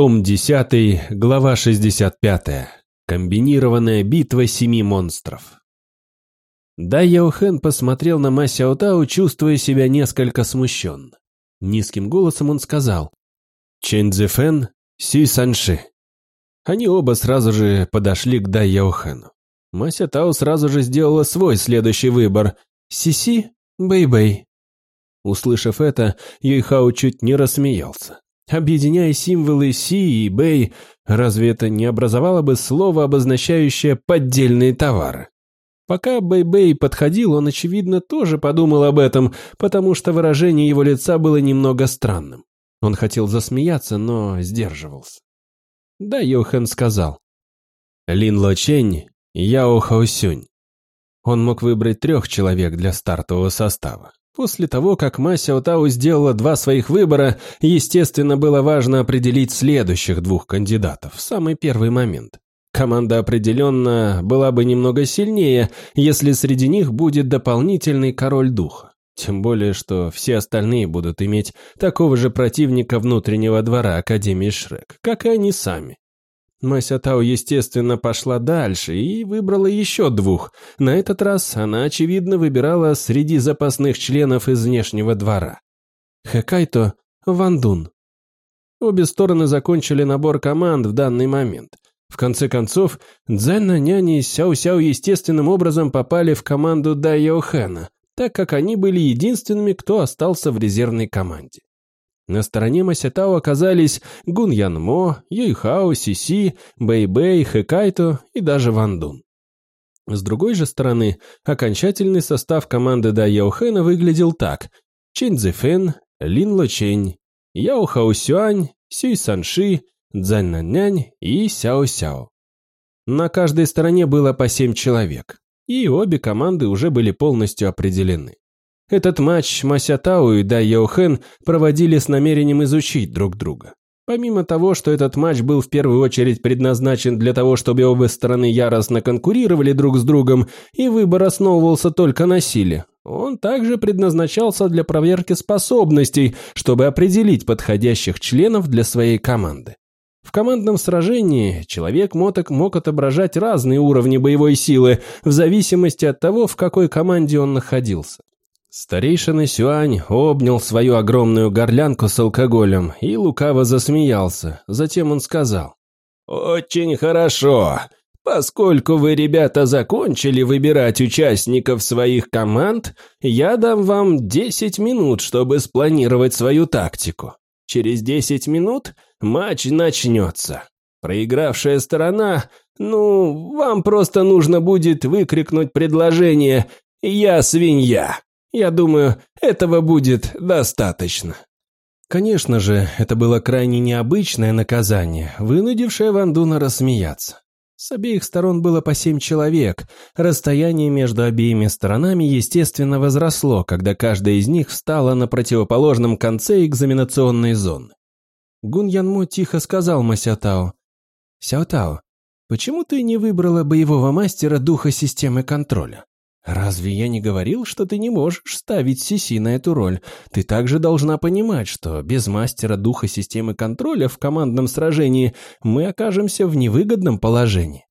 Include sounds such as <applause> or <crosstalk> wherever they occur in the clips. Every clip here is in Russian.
Том 10, глава 65. Комбинированная битва семи монстров. Дай Яохэн посмотрел на Ма Сяотао, чувствуя себя несколько смущенно. Низким голосом он сказал «Чэнь Цзэфэн, Сюй Санши». Они оба сразу же подошли к Дай Яохэну. Ма Сяотао сразу же сделала свой следующий выбор «Сиси, Бэй-Бэй». Услышав это, Юйхао чуть не рассмеялся. Объединяя символы Си и Бэй, разве это не образовало бы слово, обозначающее поддельные товары? Пока Бэй-Бэй подходил, он, очевидно, тоже подумал об этом, потому что выражение его лица было немного странным. Он хотел засмеяться, но сдерживался. Да, Йохан сказал. Лин Ло Чень, Яо Хаосюнь. Он мог выбрать трех человек для стартового состава. После того, как Ма Сяотао сделала два своих выбора, естественно, было важно определить следующих двух кандидатов в самый первый момент. Команда определенно была бы немного сильнее, если среди них будет дополнительный король духа. Тем более, что все остальные будут иметь такого же противника внутреннего двора Академии Шрек, как и они сами. Мася Тао, естественно, пошла дальше и выбрала еще двух. На этот раз она, очевидно, выбирала среди запасных членов из внешнего двора. Хэкайто, Вандун. Обе стороны закончили набор команд в данный момент. В конце концов, Цзэнна, Няни и Сяо-Сяо естественным образом попали в команду Дайохэна, так как они были единственными, кто остался в резервной команде. На стороне Ма Сяотао оказались Гун Ян Мо, Юйхао, Сиси, Бэй-Бэй, Хэ Цайтоу и даже Ван Дун. С другой же стороны, окончательный состав команды Дай Яохэна выглядел так. Чэнь Цзэфэн, Лин Ло Чэнь, Яо Хао Сюань, Сюй Санши, Цзян Наньнань и Сяо Сяо. На каждой стороне было по семь человек, и обе команды уже были полностью определены. Этот матч Мася Тау и Дай Яохен проводили с намерением изучить друг друга. Помимо того, что этот матч был в первую очередь предназначен для того, чтобы обе стороны яростно конкурировали друг с другом, и выбор основывался только на силе, он также предназначался для проверки способностей, чтобы определить подходящих членов для своей команды. В командном сражении человек моток мог отображать разные уровни боевой силы в зависимости от того, в какой команде он находился. Старейшина Сюань обнял свою огромную горлянку с алкоголем и лукаво засмеялся. Затем он сказал. «Очень хорошо. Поскольку вы, ребята, закончили выбирать участников своих команд, я дам вам 10 минут, чтобы спланировать свою тактику. Через 10 минут матч начнется. Проигравшая сторона, ну, вам просто нужно будет выкрикнуть предложение «Я свинья». Я думаю, этого будет достаточно». Конечно же, это было крайне необычное наказание, вынудившее Вандуна рассмеяться. С обеих сторон было по семь человек. Расстояние между обеими сторонами, естественно, возросло, когда каждая из них встала на противоположном конце экзаменационной зоны. Гун Янмо тихо сказал Масятао. «Сяотао, почему ты не выбрала боевого мастера духа системы контроля?» «Разве я не говорил, что ты не можешь ставить Сиси на эту роль? Ты также должна понимать, что без мастера духа системы контроля в командном сражении мы окажемся в невыгодном положении.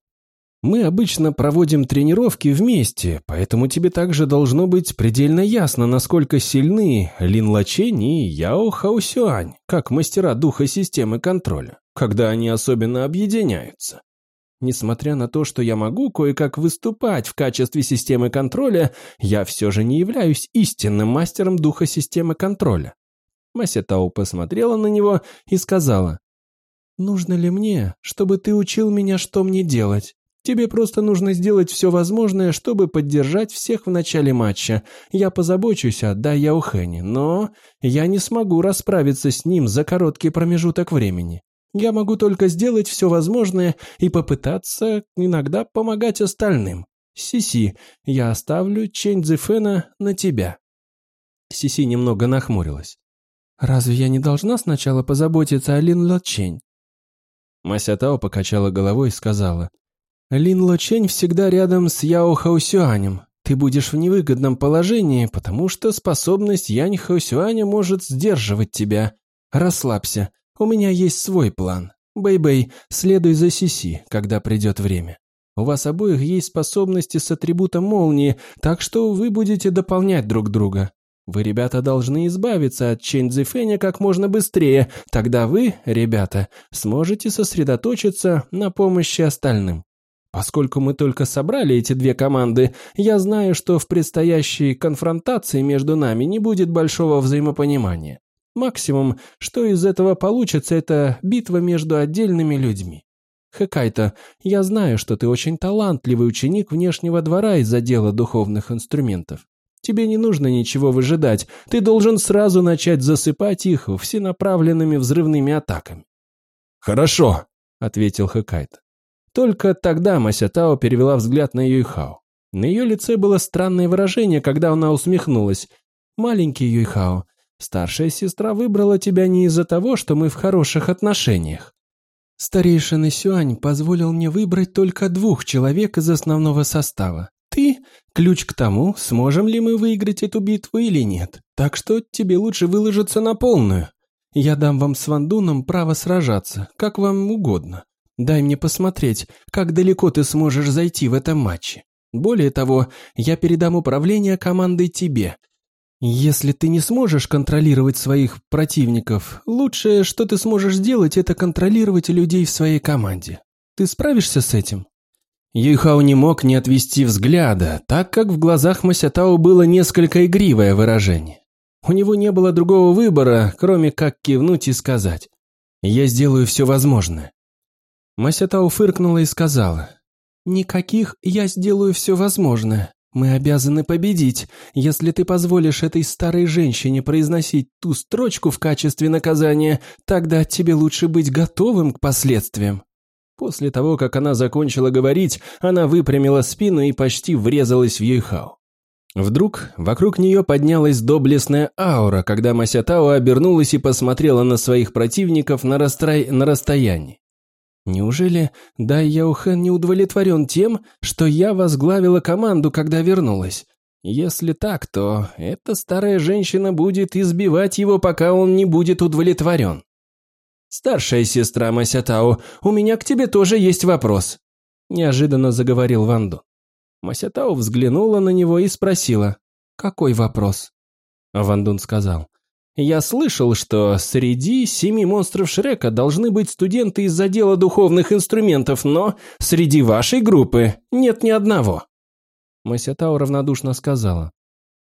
Мы обычно проводим тренировки вместе, поэтому тебе также должно быть предельно ясно, насколько сильны Лин Лачень и Яо Хаосюань, как мастера духа системы контроля, когда они особенно объединяются. Несмотря на то, что я могу кое-как выступать в качестве системы контроля, я все же не являюсь истинным мастером духа системы контроля. Мася Тау посмотрела на него и сказала, «Нужно ли мне, чтобы ты учил меня, что мне делать? Тебе просто нужно сделать все возможное, чтобы поддержать всех в начале матча. Я позабочусь о Да Яухене, но я не смогу расправиться с ним за короткий промежуток времени. Я могу только сделать все возможное и попытаться иногда помогать остальным. Сиси, я оставлю Чэнь Цзэфэна на тебя». Сиси немного нахмурилась. «Разве я не должна сначала позаботиться о Лин Ло Чэнь?» Мася Тао покачала головой и сказала. «Лин Ло Чэнь всегда рядом с Яо Хаусюанем. Ты будешь в невыгодном положении, потому что способность Янь Хаусюаня может сдерживать тебя. Расслабься, у меня есть свой план. Бэй-Бэй, следуй за Сиси, когда придет время. У вас обоих есть способности с атрибутом молнии, так что вы будете дополнять друг друга. Вы, ребята, должны избавиться от Чэнь Цзифэня как можно быстрее, тогда вы, ребята, сможете сосредоточиться на помощи остальным. Поскольку мы только собрали эти две команды, я знаю, что в предстоящей конфронтации между нами не будет большого взаимопонимания. Максимум, что из этого получится, это битва между отдельными людьми. Хэкайто, я знаю, что ты очень талантливый ученик внешнего двора из-за дела духовных инструментов. Тебе не нужно ничего выжидать, ты должен сразу начать засыпать их всенаправленными взрывными атаками. «Хорошо», — ответил Хэкайто. Только тогда Масятао перевела взгляд на Юйхао. На ее лице было странное выражение, когда она усмехнулась. «Маленький Юйхао, старшая сестра выбрала тебя не из-за того, что мы в хороших отношениях. Старейшина Сюань позволил мне выбрать только двух человек из основного состава. Ты – ключ к тому, сможем ли мы выиграть эту битву или нет. Так что тебе лучше выложиться на полную. Я дам вам с Вандуном право сражаться, как вам угодно. Дай мне посмотреть, как далеко ты сможешь зайти в этом матче. Более того, я передам управление командой тебе, если ты не сможешь контролировать своих противников, лучшее, что ты сможешь сделать, это контролировать людей в своей команде. Ты справишься с этим? Юйхао не мог не отвести взгляда, так как в глазах Масятао было несколько игривое выражение. У него не было другого выбора, кроме как кивнуть и сказать «Я сделаю все возможное». Масятао фыркнула и сказала «Никаких «я сделаю все возможное». Мы обязаны победить. Если ты позволишь этой старой женщине произносить ту строчку в качестве наказания, тогда тебе лучше быть готовым к последствиям». После того, как она закончила говорить, она выпрямила спину и почти врезалась в Юйхао. Вдруг вокруг нее поднялась доблестная аура, когда Масятао обернулась и посмотрела на своих противников на, растрай... на расстоянии. Неужели Дай Яухен не удовлетворен тем, что я возглавила команду, когда вернулась? Если так, то эта старая женщина будет избивать его, пока он не будет удовлетворен. «Старшая сестра Масятао, у меня к тебе тоже есть вопрос», – неожиданно заговорил Ванду. Масятао взглянула на него и спросила, «Какой вопрос?» Вандун сказал, я слышал, что среди семи монстров Шрека должны быть студенты из отдела духовных инструментов, но среди вашей группы нет ни одного. Масятао равнодушно сказала.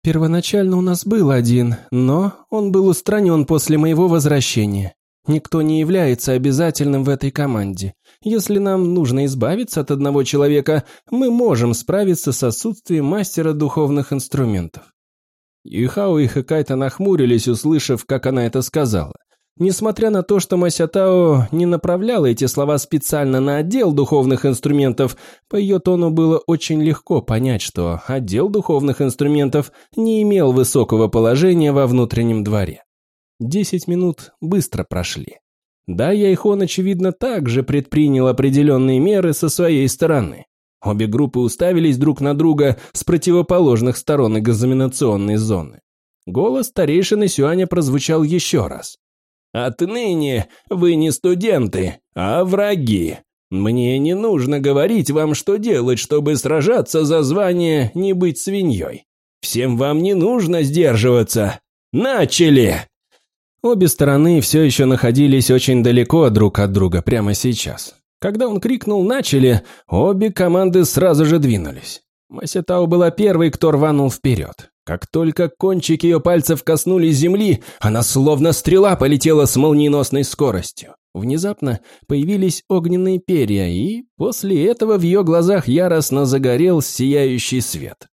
Первоначально у нас был один, но он был устранен после моего возвращения. Никто не является обязательным в этой команде. Если нам нужно избавиться от одного человека, мы можем справиться с отсутствием мастера духовных инструментов. Юйхао и Хэкайта нахмурились, услышав, как она это сказала. Несмотря на то, что Масятао не направляла эти слова специально на отдел духовных инструментов, по ее тону было очень легко понять, что отдел духовных инструментов не имел высокого положения во внутреннем дворе. Десять минут быстро прошли. Да, Яйхон, очевидно, также предпринял определенные меры со своей стороны. Обе группы уставились друг на друга с противоположных сторон экзаменационной зоны. Голос старейшины Сюаня прозвучал еще раз. «Отныне вы не студенты, а враги. Мне не нужно говорить вам, что делать, чтобы сражаться за звание не быть свиньей. Всем вам не нужно сдерживаться. Начали!» Обе стороны все еще находились очень далеко друг от друга прямо сейчас. Когда он крикнул «начали», обе команды сразу же двинулись. Масятау была первой, кто рванул вперед. Как только кончики ее пальцев коснулись земли, она словно стрела полетела с молниеносной скоростью. Внезапно появились огненные перья, и после этого в ее глазах яростно загорел сияющий свет.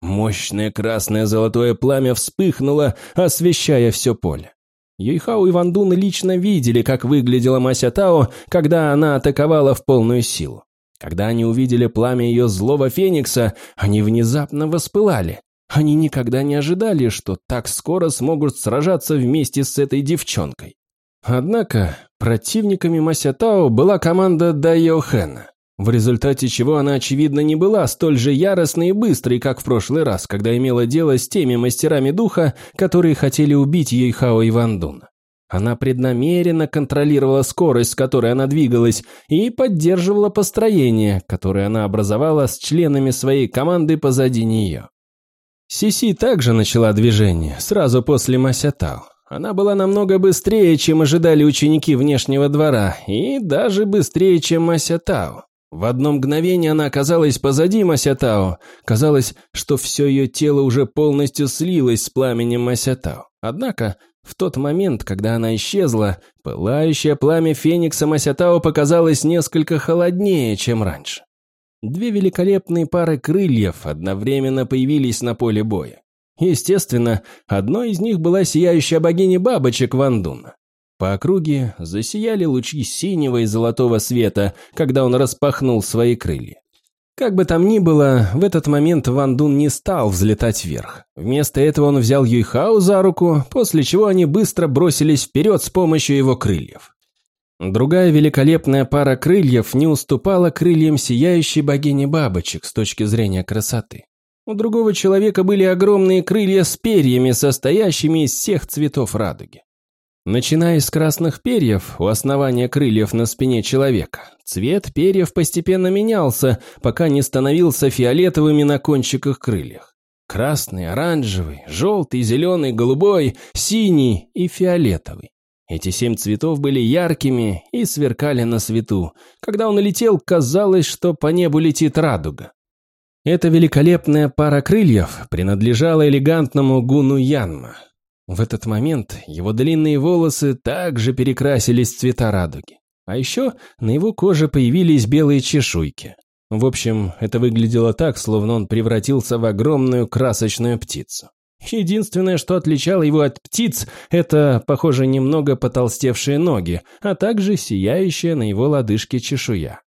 Мощное красное золотое пламя вспыхнуло, освещая все поле. Юйхао и Ван Дун лично видели, как выглядела Мася Тао, когда она атаковала в полную силу. Когда они увидели пламя ее злого феникса, они внезапно воспылали. Они никогда не ожидали, что так скоро смогут сражаться вместе с этой девчонкой. Однако противниками Мася Тао была команда Дайо Хэна в результате чего она, очевидно, не была столь же яростной и быстрой, как в прошлый раз, когда имела дело с теми мастерами духа, которые хотели убить Юйхао и Вандуна. Она преднамеренно контролировала скорость, с которой она двигалась, и поддерживала построение, которое она образовала с членами своей команды позади нее. Сиси также начала движение, сразу после Масятау. Она была намного быстрее, чем ожидали ученики внешнего двора, и даже быстрее, чем Масятау. В одно мгновение она оказалась позади Масятао. Казалось, что все ее тело уже полностью слилось с пламенем Масятао. Однако, в тот момент, когда она исчезла, пылающее пламя Феникса Масятао показалось несколько холоднее, чем раньше. Две великолепные пары крыльев одновременно появились на поле боя. Естественно, одной из них была сияющая богиня бабочек Вандуна. По округе засияли лучи синего и золотого света, когда он распахнул свои крылья. Как бы там ни было, в этот момент Ван Дун не стал взлетать вверх. Вместо этого он взял Юйхао за руку, после чего они быстро бросились вперед с помощью его крыльев. Другая великолепная пара крыльев не уступала крыльям сияющей богини бабочек с точки зрения красоты. У другого человека были огромные крылья с перьями, состоящими из всех цветов радуги. Начиная с красных перьев у основания крыльев на спине человека, цвет перьев постепенно менялся, пока не становился фиолетовыми на кончиках крыльях. Красный, оранжевый, желтый, зеленый, голубой, синий и фиолетовый. Эти семь цветов были яркими и сверкали на свету. Когда он летел, казалось, что по небу летит радуга. Эта великолепная пара крыльев принадлежала элегантному Гуну Янма, в этот момент его длинные волосы также перекрасились в цвета радуги. А еще на его коже появились белые чешуйки. В общем, это выглядело так, словно он превратился в огромную красочную птицу. Единственное, что отличало его от птиц, это, похоже, немного потолстевшие ноги, а также сияющая на его лодыжке чешуя.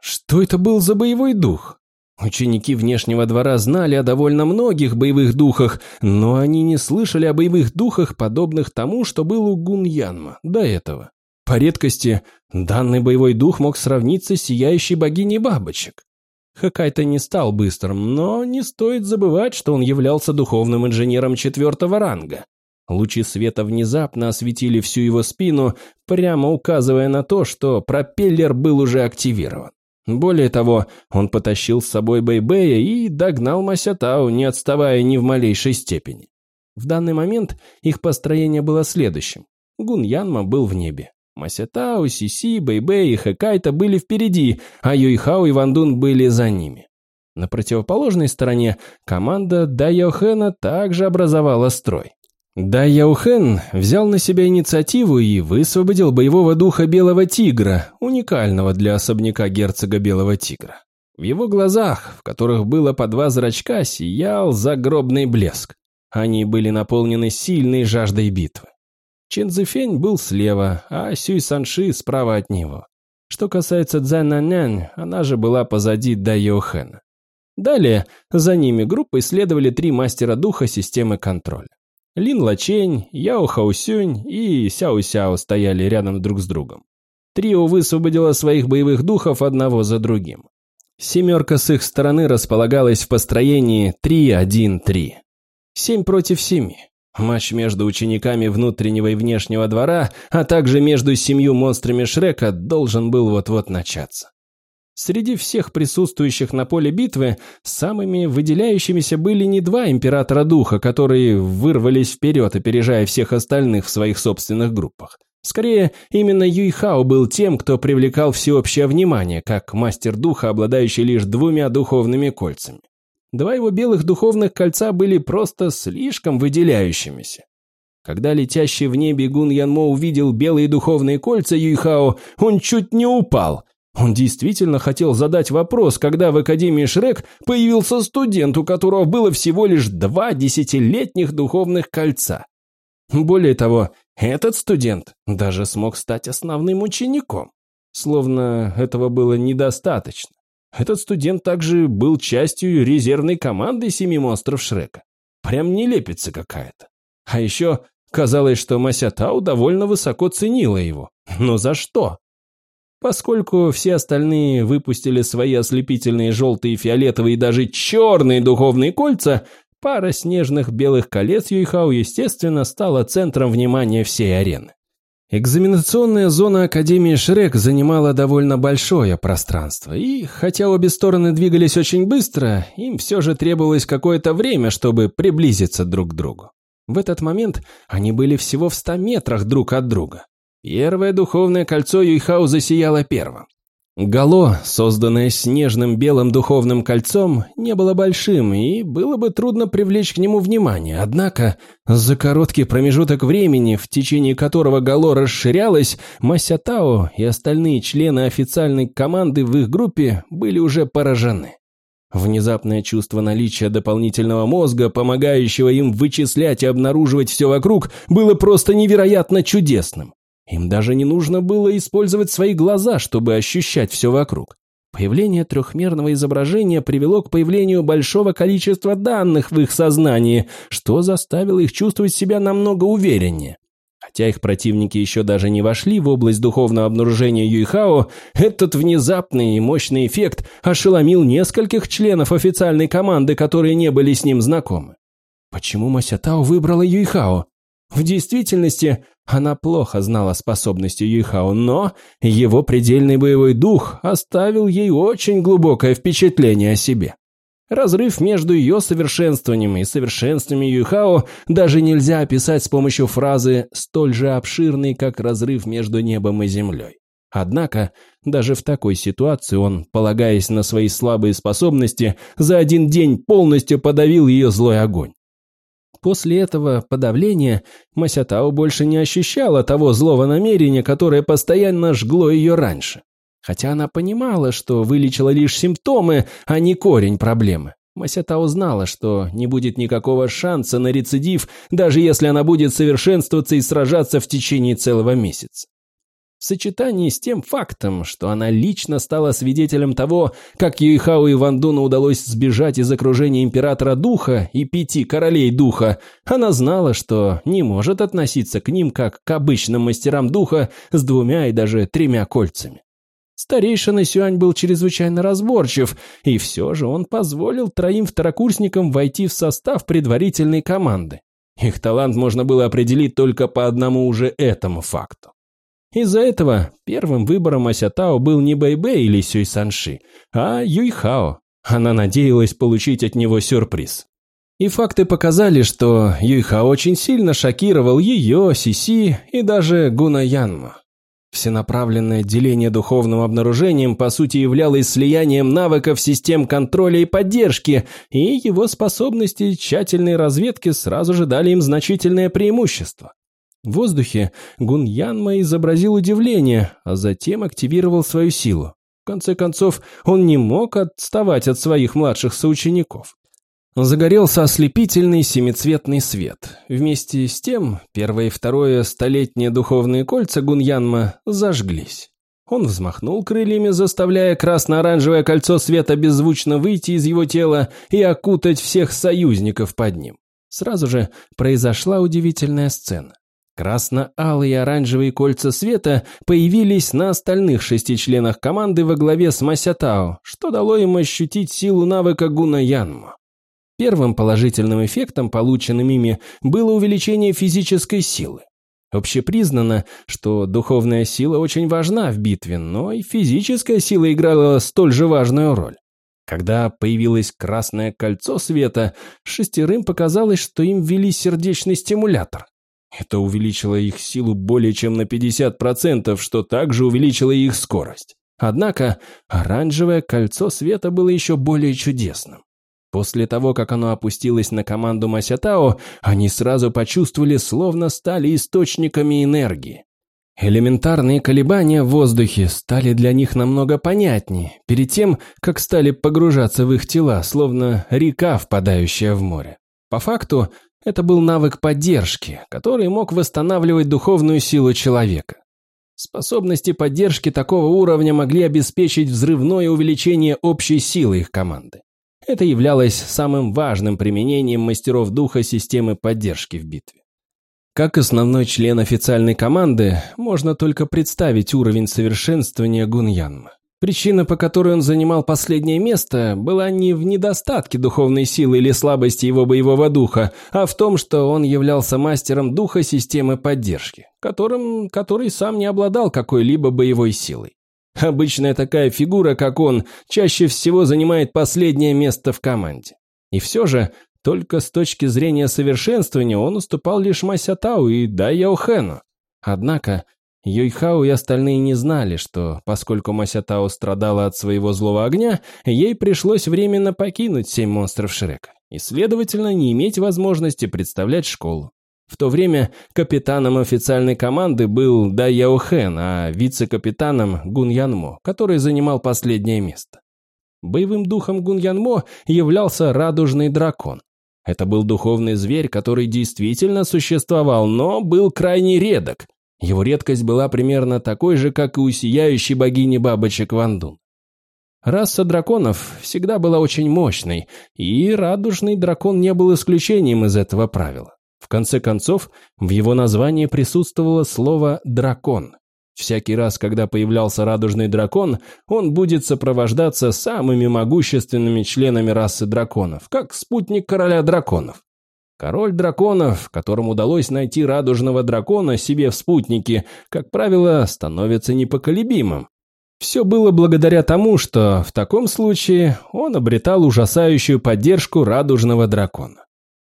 Что это был за боевой дух? Ученики внешнего двора знали о довольно многих боевых духах, но они не слышали о боевых духах, подобных тому, что был у Гуньянма до этого. По редкости, данный боевой дух мог сравниться с сияющей богиней бабочек. Хакайта не стал быстрым, но не стоит забывать, что он являлся духовным инженером четвертого ранга. Лучи света внезапно осветили всю его спину, прямо указывая на то, что пропеллер был уже активирован. Более того, он потащил с собой Бэйбэя и догнал Масятау, не отставая ни в малейшей степени. В данный момент их построение было следующим. Гун Янма был в небе. Масятау, Сиси, Бэйбэй и Хэкайта были впереди, а Юйхао и Вандун были за ними. На противоположной стороне команда Дайохэна также образовала строй. Да Яухен взял на себя инициативу и высвободил боевого духа Белого Тигра, уникального для особняка герцога Белого Тигра. В его глазах, в которых было по два зрачка, сиял загробный блеск. Они были наполнены сильной жаждой битвы. Чен Цзэфень был слева, а Сюй Санши справа от него. Что касается Цзэн она же была позади Да Йохена. Далее за ними группой следовали три мастера духа системы контроля. Лин Лачень, Яо Хаусюнь и Сяо Сяо стояли рядом друг с другом. Трио высвободило своих боевых духов одного за другим. Семерка с их стороны располагалась в построении 3-1-3. Семь против семи. Матч между учениками внутреннего и внешнего двора, а также между семью монстрами Шрека должен был вот-вот начаться. Среди всех присутствующих на поле битвы самыми выделяющимися были не два императора духа, которые вырвались вперед, опережая всех остальных в своих собственных группах. Скорее, именно Юйхао был тем, кто привлекал всеобщее внимание, как мастер духа, обладающий лишь двумя духовными кольцами. Два его белых духовных кольца были просто слишком выделяющимися. Когда летящий в небе Гун Янмо увидел белые духовные кольца Юйхао, он чуть не упал – он действительно хотел задать вопрос, когда в Академии Шрек появился студент, у которого было всего лишь два десятилетних духовных кольца. Более того, этот студент даже смог стать основным учеником. Словно этого было недостаточно. Этот студент также был частью резервной команды семи монстров Шрека. Прям нелепица какая-то. А еще казалось, что Масятау довольно высоко ценила его. Но за что? Поскольку все остальные выпустили свои ослепительные желтые, фиолетовые и даже черные духовные кольца, пара снежных белых колец Юйхао, естественно, стала центром внимания всей арены. Экзаменационная зона Академии Шрек занимала довольно большое пространство, и, хотя обе стороны двигались очень быстро, им все же требовалось какое-то время, чтобы приблизиться друг к другу. В этот момент они были всего в ста метрах друг от друга. Первое духовное кольцо Юйхау засияло первым. Гало, созданное снежным белым духовным кольцом, не было большим, и было бы трудно привлечь к нему внимание. Однако, за короткий промежуток времени, в течение которого Гало расширялось, Масятао и остальные члены официальной команды в их группе были уже поражены. Внезапное чувство наличия дополнительного мозга, помогающего им вычислять и обнаруживать все вокруг, было просто невероятно чудесным. Им даже не нужно было использовать свои глаза, чтобы ощущать все вокруг. Появление трехмерного изображения привело к появлению большого количества данных в их сознании, что заставило их чувствовать себя намного увереннее. Хотя их противники еще даже не вошли в область духовного обнаружения Юйхао, этот внезапный и мощный эффект ошеломил нескольких членов официальной команды, которые не были с ним знакомы. Почему Масятао выбрала Юйхао? В действительности, она плохо знала способности Юйхао, но его предельный боевой дух оставил ей очень глубокое впечатление о себе. Разрыв между ее совершенствованием и совершенствами Юйхао даже нельзя описать с помощью фразы «столь же обширный, как разрыв между небом и землей». Однако, даже в такой ситуации он, полагаясь на свои слабые способности, за один день полностью подавил ее злой огонь. После этого подавления Масятао больше не ощущала того злого намерения, которое постоянно жгло ее раньше. Хотя она понимала, что вылечила лишь симптомы, а не корень проблемы. Масятао знала, что не будет никакого шанса на рецидив, даже если она будет совершенствоваться и сражаться в течение целого месяца в сочетании с тем фактом, что она лично стала свидетелем того, как Юйхао и Вандуну удалось сбежать из окружения Императора Духа и пяти Королей Духа, она знала, что не может относиться к ним как к обычным мастерам Духа с двумя и даже тремя кольцами. Старейшина Сюань был чрезвычайно разборчив, и все же он позволил троим второкурсникам войти в состав предварительной команды. Их талант можно было определить только по одному уже этому факту. Из-за этого первым выбором Асятао был не Бэйбэй или Сюй Санши, а Юйхао. Она надеялась получить от него сюрприз. И факты показали, что Юйхао очень сильно шокировал ее, Сиси и даже Гуна Янма. Всенаправленное деление духовным обнаружением по сути являлось слиянием навыков систем контроля и поддержки, и его способности тщательной разведки сразу же дали им значительное преимущество. В воздухе Гун Янма изобразил удивление, а затем активировал свою силу. В конце концов, он не мог отставать от своих младших соучеников. Загорелся ослепительный семицветный свет. Вместе с тем, первое и второе столетние духовные кольца Гуньянма зажглись. Он взмахнул крыльями, заставляя красно-оранжевое кольцо света беззвучно выйти из его тела и окутать всех союзников под ним. Сразу же произошла удивительная сцена. Красно-алые и оранжевые кольца света появились на остальных шести членах команды во главе с Масятао, что дало им ощутить силу навыка Гуна Янма. Первым положительным эффектом, полученным ими, было увеличение физической силы. Общепризнано, что духовная сила очень важна в битве, но и физическая сила играла столь же важную роль. Когда появилось красное кольцо света, шестерым показалось, что им ввели сердечный стимулятор. Это увеличило их силу более чем на 50%, что также увеличило их скорость. Однако оранжевое кольцо света было еще более чудесным. После того, как оно опустилось на команду Масятао, они сразу почувствовали, словно стали источниками энергии. Элементарные колебания в воздухе стали для них намного понятнее, перед тем, как стали погружаться в их тела, словно река, впадающая в море. По факту, это был навык поддержки, который мог восстанавливать духовную силу человека. Способности поддержки такого уровня могли обеспечить взрывное увеличение общей силы их команды. Это являлось самым важным применением мастеров духа системы поддержки в битве. Как основной член официальной команды, можно только представить уровень совершенствования Гуньянма. Причина, по которой он занимал последнее место, была не в недостатке духовной силы или слабости его боевого духа, а в том, что он являлся мастером духа системы поддержки, которым, который сам не обладал какой-либо боевой силой. Обычная такая фигура, как он, чаще всего занимает последнее место в команде. И все же, только с точки зрения совершенствования он уступал лишь Масятау и Дайяохену. Однако, Юйхао и остальные не знали, что, поскольку Масятао страдала от своего злого огня, ей пришлось временно покинуть семь монстров Шрека и, следовательно, не иметь возможности представлять школу. В то время капитаном официальной команды был Да Яохен, а вице-капитаном Гун Янмо, который занимал последнее место. Боевым духом Гун Янмо являлся радужный дракон. Это был духовный зверь, который действительно существовал, но был крайне редок, его редкость была примерно такой же, как и у сияющей богини бабочек Вандун. Раса драконов всегда была очень мощной, и радужный дракон не был исключением из этого правила. В конце концов, в его названии присутствовало слово «дракон». Всякий раз, когда появлялся радужный дракон, он будет сопровождаться самыми могущественными членами расы драконов, как спутник короля драконов. Король драконов, которому удалось найти радужного дракона себе в спутнике, как правило, становится непоколебимым. Все было благодаря тому, что в таком случае он обретал ужасающую поддержку радужного дракона.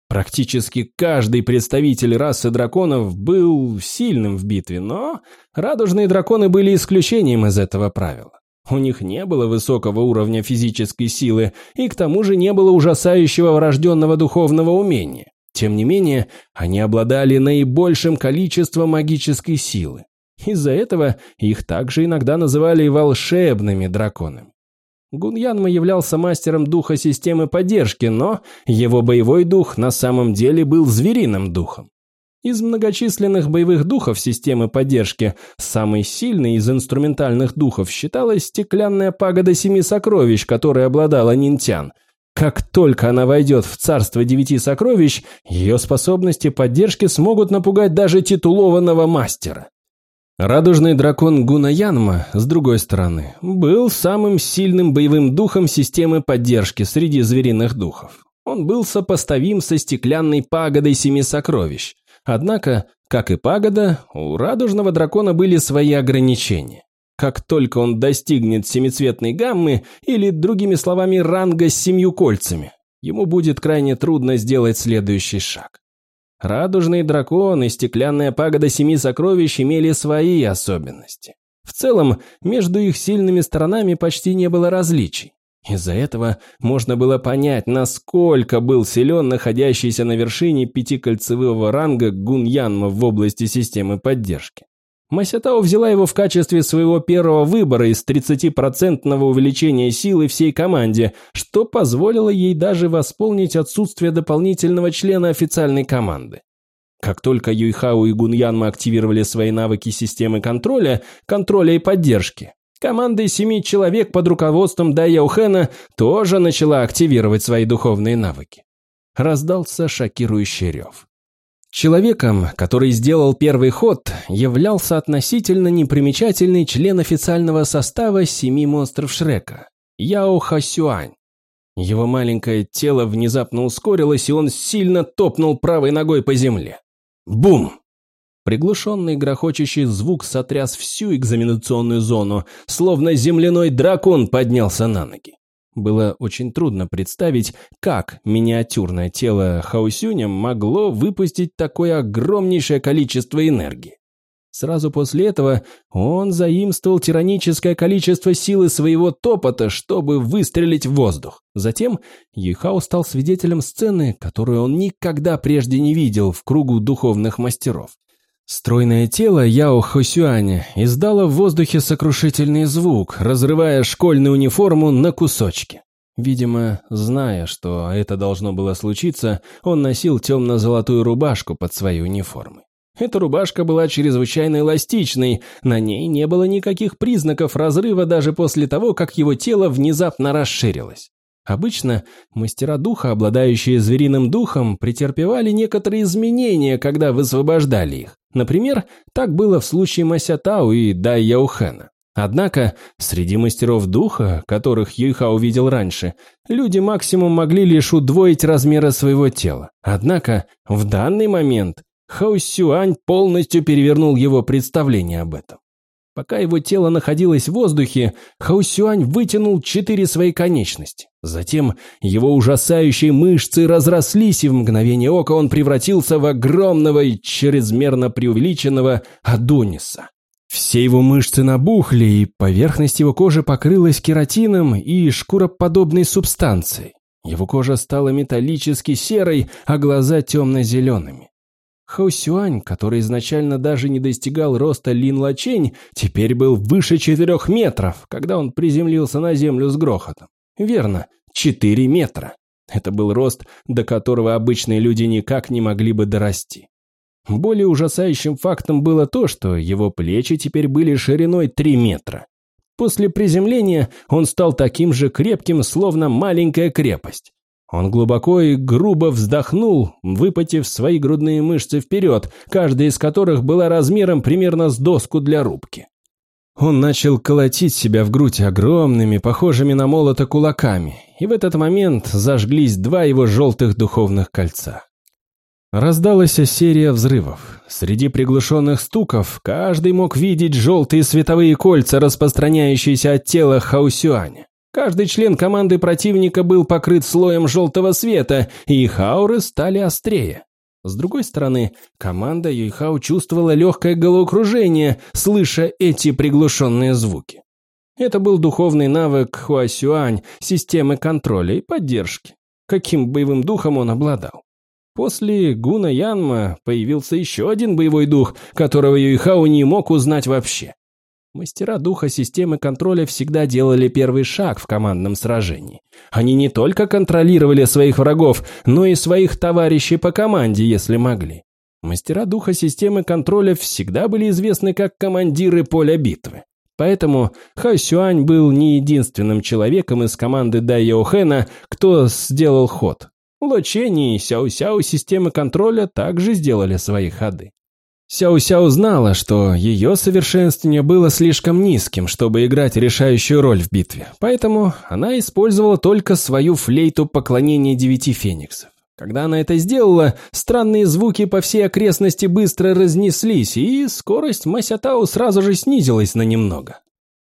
Практически каждый представитель расы драконов был сильным в битве, но радужные драконы были исключением из этого правила. У них не было высокого уровня физической силы, и к тому же не было ужасающего врожденного духовного умения. Тем не менее, они обладали наибольшим количеством магической силы. Из-за этого их также иногда называли волшебными драконами. Гуньянма являлся мастером духа системы поддержки, но его боевой дух на самом деле был звериным духом. Из многочисленных боевых духов системы поддержки самый сильный из инструментальных духов считалась стеклянная пагода семи сокровищ, которой обладала Нинтян – как только она войдет в царство девяти сокровищ, ее способности поддержки смогут напугать даже титулованного мастера. Радужный дракон Гунаянма, с другой стороны, был самым сильным боевым духом системы поддержки среди звериных духов. Он был сопоставим со стеклянной пагодой семи сокровищ. Однако, как и пагода, у радужного дракона были свои ограничения. Как только он достигнет семицветной гаммы, или, другими словами, ранга с семью кольцами, ему будет крайне трудно сделать следующий шаг. Радужный дракон и стеклянная пагода семи сокровищ имели свои особенности. В целом, между их сильными сторонами почти не было различий. Из-за этого можно было понять, насколько был силен находящийся на вершине пятикольцевого ранга Гуньянма в области системы поддержки. Масятао взяла его в качестве своего первого выбора из 30% увеличения силы всей команде, что позволило ей даже восполнить отсутствие дополнительного члена официальной команды. Как только Юйхао и Гуньянма активировали свои навыки системы контроля, контроля и поддержки, команда из семи человек под руководством Дай Яухена тоже начала активировать свои духовные навыки. Раздался шокирующий рев. Человеком, который сделал первый ход, являлся относительно непримечательный член официального состава семи монстров Шрека – Яо Хасюань. Его маленькое тело внезапно ускорилось, и он сильно топнул правой ногой по земле. Бум! Приглушенный грохочущий звук сотряс всю экзаменационную зону, словно земляной дракон поднялся на ноги. Было очень трудно представить, как миниатюрное тело Хаусюня могло выпустить такое огромнейшее количество энергии. Сразу после этого он заимствовал тираническое количество силы своего топота, чтобы выстрелить в воздух. Затем Юхао стал свидетелем сцены, которую он никогда прежде не видел в кругу духовных мастеров. Стройное тело Яо Хосюаня издало в воздухе сокрушительный звук, разрывая школьную униформу на кусочки. Видимо, зная, что это должно было случиться, он носил темно-золотую рубашку под своей униформой. Эта рубашка была чрезвычайно эластичной, на ней не было никаких признаков разрыва даже после того, как его тело внезапно расширилось. Обычно мастера духа, обладающие звериным духом, претерпевали некоторые изменения, когда высвобождали их. Например, так было в случае Масятау и Дай Яухена. Однако, среди мастеров духа, которых Юйха увидел раньше, люди максимум могли лишь удвоить размеры своего тела. Однако, в данный момент Хао Сюань полностью перевернул его представление об этом. Пока его тело находилось в воздухе, Хао Сюань вытянул четыре свои конечности. Затем его ужасающие мышцы разрослись, и в мгновение ока он превратился в огромного и чрезмерно преувеличенного Адониса. Все его мышцы набухли, и поверхность его кожи покрылась кератином и шкуроподобной субстанцией. Его кожа стала металлически серой, а глаза темно-зелеными. Хаусюань, который изначально даже не достигал роста Лин Лачень, теперь был выше четырех метров, когда он приземлился на землю с грохотом. Верно, четыре метра. Это был рост, до которого обычные люди никак не могли бы дорасти. Более ужасающим фактом было то, что его плечи теперь были шириной 3 метра. После приземления он стал таким же крепким, словно маленькая крепость. Он глубоко и грубо вздохнул, выпотив свои грудные мышцы вперед, каждая из которых была размером примерно с доску для рубки. Он начал колотить себя в грудь огромными, похожими на молото кулаками, и в этот момент зажглись два его желтых духовных кольца. Раздалась серия взрывов. Среди приглушенных стуков каждый мог видеть желтые световые кольца, распространяющиеся от тела Хаусюаня. Каждый член команды противника был покрыт слоем желтого света, и их ауры стали острее. С другой стороны, команда Юйхао чувствовала легкое головокружение, слыша эти приглушенные звуки. Это был духовный навык Хуасюань, системы контроля и поддержки. Каким боевым духом он обладал? После Гуна Янма появился еще один боевой дух, которого Юйхао не мог узнать вообще. Мастера духа системы контроля всегда делали первый шаг в командном сражении. Они не только контролировали своих врагов, но и своих товарищей по команде, если могли. Мастера духа системы контроля всегда были известны как командиры поля битвы. Поэтому Ха Сюань был не единственным человеком из команды Дай Йохэна, кто сделал ход. Лочени и Сяо-Сяо системы контроля также сделали свои ходы. Сяо-Сяо знала, что ее совершенствование было слишком низким, чтобы играть решающую роль в битве, поэтому она использовала только свою флейту поклонения девяти фениксов. Когда она это сделала, странные звуки по всей окрестности быстро разнеслись, и скорость Масятау сразу же снизилась на немного.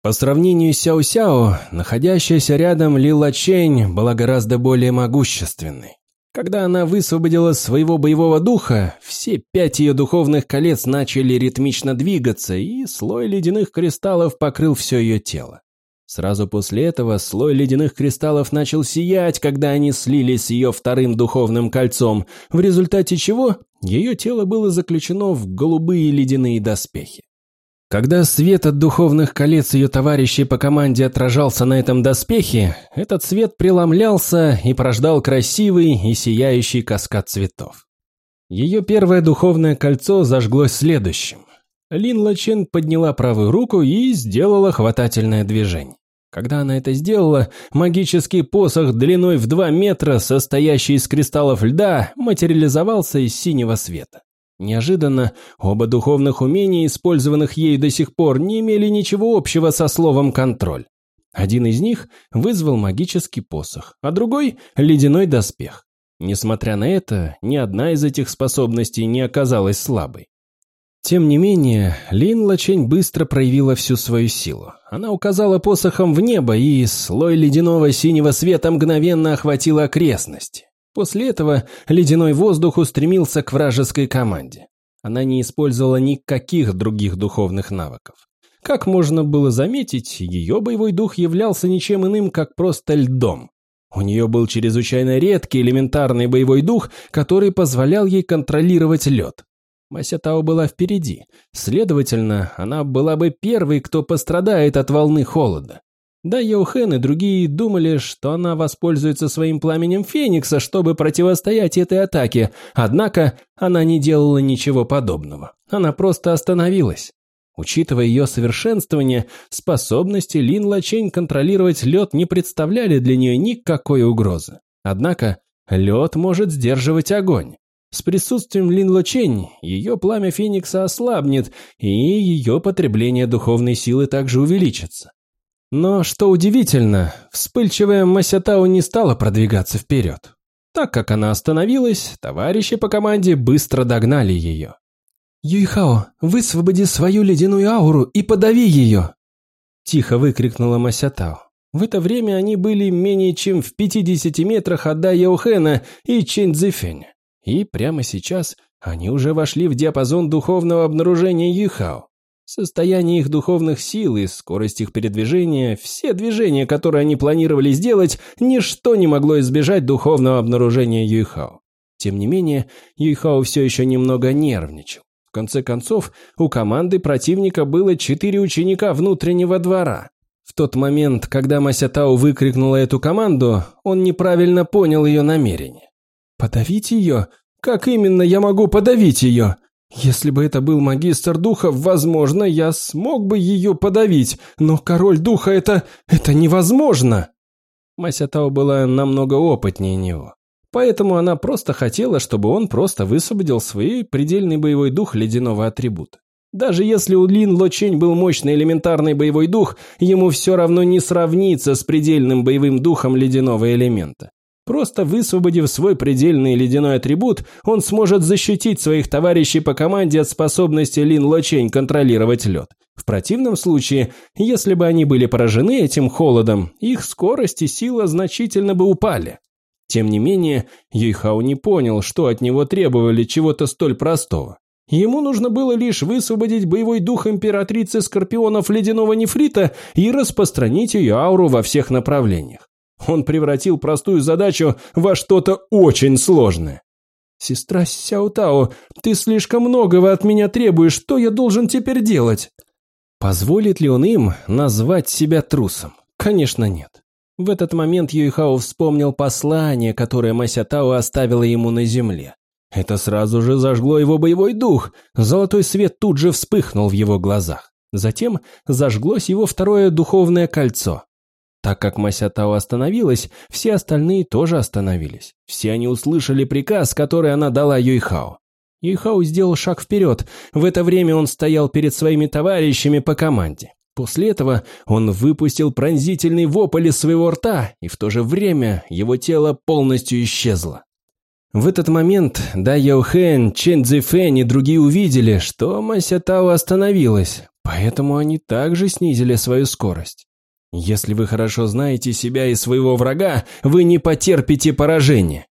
По сравнению с Сяо-Сяо, находящаяся рядом Лила Чень была гораздо более могущественной. Когда она высвободила своего боевого духа, все пять ее духовных колец начали ритмично двигаться, и слой ледяных кристаллов покрыл все ее тело. Сразу после этого слой ледяных кристаллов начал сиять, когда они слились с ее вторым духовным кольцом, в результате чего ее тело было заключено в голубые ледяные доспехи. Когда свет от духовных колец ее товарищей по команде отражался на этом доспехе, этот свет преломлялся и порождал красивый и сияющий каскад цветов. Ее первое духовное кольцо зажглось следующим. Лин Лачен подняла правую руку и сделала хватательное движение. Когда она это сделала, магический посох длиной в 2 метра, состоящий из кристаллов льда, материализовался из синего света. Неожиданно оба духовных умения, использованных ей до сих пор, не имели ничего общего со словом «контроль». Один из них вызвал магический посох, а другой – ледяной доспех. Несмотря на это, ни одна из этих способностей не оказалась слабой. Тем не менее, Лин Лачень быстро проявила всю свою силу. Она указала посохом в небо, и слой ледяного синего света мгновенно охватил окрестности. После этого ледяной воздух устремился к вражеской команде. Она не использовала никаких других духовных навыков. Как можно было заметить, ее боевой дух являлся ничем иным, как просто льдом. У нее был чрезвычайно редкий элементарный боевой дух, который позволял ей контролировать лед. Масятао была впереди, следовательно, она была бы первой, кто пострадает от волны холода. Да, Йоухен и другие думали, что она воспользуется своим пламенем Феникса, чтобы противостоять этой атаке, однако она не делала ничего подобного. Она просто остановилась. Учитывая ее совершенствование, способности Лин Лачень контролировать лед не представляли для нее никакой угрозы. Однако лед может сдерживать огонь. С присутствием Лин Лочень ее пламя Феникса ослабнет, и ее потребление духовной силы также увеличится. Но, что удивительно, вспыльчивая Масятау не стала продвигаться вперед. Так как она остановилась, товарищи по команде быстро догнали ее. «Юйхао, высвободи свою ледяную ауру и подави ее!» Тихо выкрикнула Масятао. В это время они были менее чем в 50 метрах от Да Яухена и Чэнь Цзэфэнь. И прямо сейчас они уже вошли в диапазон духовного обнаружения Юйхао. Состояние их духовных сил и скорость их передвижения, все движения, которые они планировали сделать, ничто не могло избежать духовного обнаружения Юйхао. Тем не менее, Юйхао все еще немного нервничал. В конце концов, у команды противника было четыре ученика внутреннего двора. В тот момент, когда Масятау выкрикнула эту команду, он неправильно понял ее намерение. «Подавить ее? Как именно я могу подавить ее? Если бы это был магистр духа, возможно, я смог бы ее подавить, но король духа это... это невозможно!» Масятао была намного опытнее него. Поэтому она просто хотела, чтобы он просто высвободил свой предельный боевой дух ледяного атрибута. Даже если у Лин Лочень был мощный элементарный боевой дух, ему все равно не сравнится с предельным боевым духом ледяного элемента. Просто высвободив свой предельный ледяной атрибут, он сможет защитить своих товарищей по команде от способности Лин Лочень контролировать лед. В противном случае, если бы они были поражены этим холодом, их скорость и сила значительно бы упали. Тем не менее, Юйхао не понял, что от него требовали чего-то столь простого. Ему нужно было лишь высвободить боевой дух императрицы скорпионов ледяного нефрита и распространить ее ауру во всех направлениях. Он превратил простую задачу во что-то очень сложное. «Сестра Сяутао, ты слишком многого от меня требуешь, что я должен теперь делать?» Позволит ли он им назвать себя трусом? Конечно, нет. В этот момент Юйхао вспомнил послание, которое Масятао оставила ему на земле. Это сразу же зажгло его боевой дух. Золотой свет тут же вспыхнул в его глазах. Затем зажглось его второе духовное кольцо. Так как Масятао остановилась, все остальные тоже остановились. Все они услышали приказ, который она дала Юйхао. Юйхао сделал шаг вперед. В это время он стоял перед своими товарищами по команде. После этого он выпустил пронзительный вопль из своего рта, и в то же время его тело полностью исчезло. В этот момент Да Яохэн, Чен Цзэфэн и другие увидели, что Мася Тао остановилась, поэтому они также снизили свою скорость. Если вы хорошо знаете себя и своего врага, вы не потерпите поражения.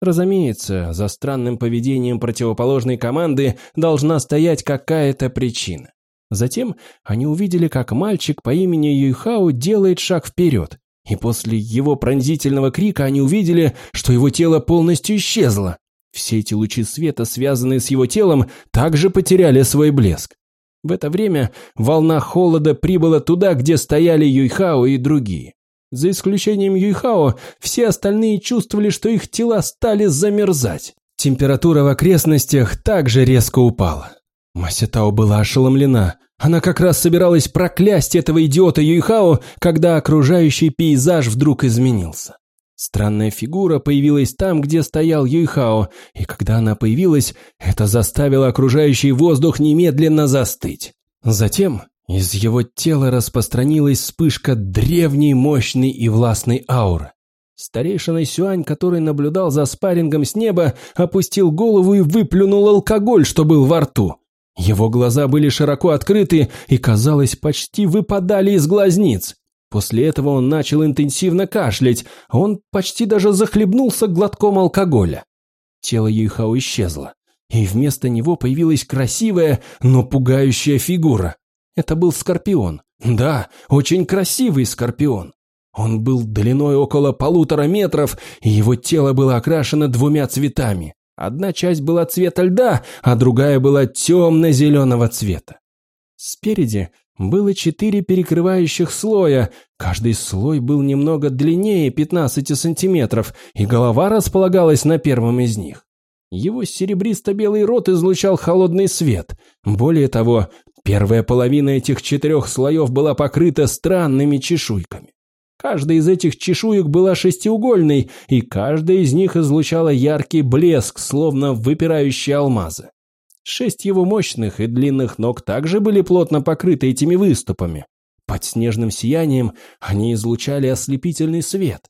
Разумеется, за странным поведением противоположной команды должна стоять какая-то причина. Затем они увидели, как мальчик по имени Юйхао делает шаг вперед, и после его пронзительного крика они увидели, что его тело полностью исчезло. Все эти лучи света, связанные с его телом, также потеряли свой блеск. В это время волна холода прибыла туда, где стояли Юйхао и другие. За исключением Юйхао, все остальные чувствовали, что их тела стали замерзать. Температура в окрестностях также резко упала. Масятао была ошеломлена. Она как раз собиралась проклясть этого идиота Юйхао, когда окружающий пейзаж вдруг изменился. Странная фигура появилась там, где стоял Юйхао, и когда она появилась, это заставило окружающий воздух немедленно застыть. Затем из его тела распространилась вспышка древней, мощной и властной ауры. Старейшина Сюань, который наблюдал за спаррингом с неба, опустил голову и выплюнул алкоголь, что был во рту. Его глаза были широко открыты и, казалось, почти выпадали из глазниц. После этого он начал интенсивно кашлять, он почти даже захлебнулся глотком алкоголя. Тело Юйхао исчезло, и вместо него появилась красивая, но пугающая фигура. Это был скорпион. Да, очень красивый скорпион. Он был длиной около полутора метров, и его тело было окрашено двумя цветами. Одна часть была цвета льда, а другая была темно-зеленого цвета. Спереди было четыре перекрывающих слоя, каждый слой был немного длиннее 15 сантиметров, и голова располагалась на первом из них. Его серебристо-белый рот излучал холодный свет. Более того, первая половина этих четырех слоев была покрыта странными чешуйками. Каждая из этих чешуек была шестиугольной, и каждая из них излучала яркий блеск, словно выпирающие алмазы. Шесть его мощных и длинных ног также были плотно покрыты этими выступами. Под снежным сиянием они излучали ослепительный свет.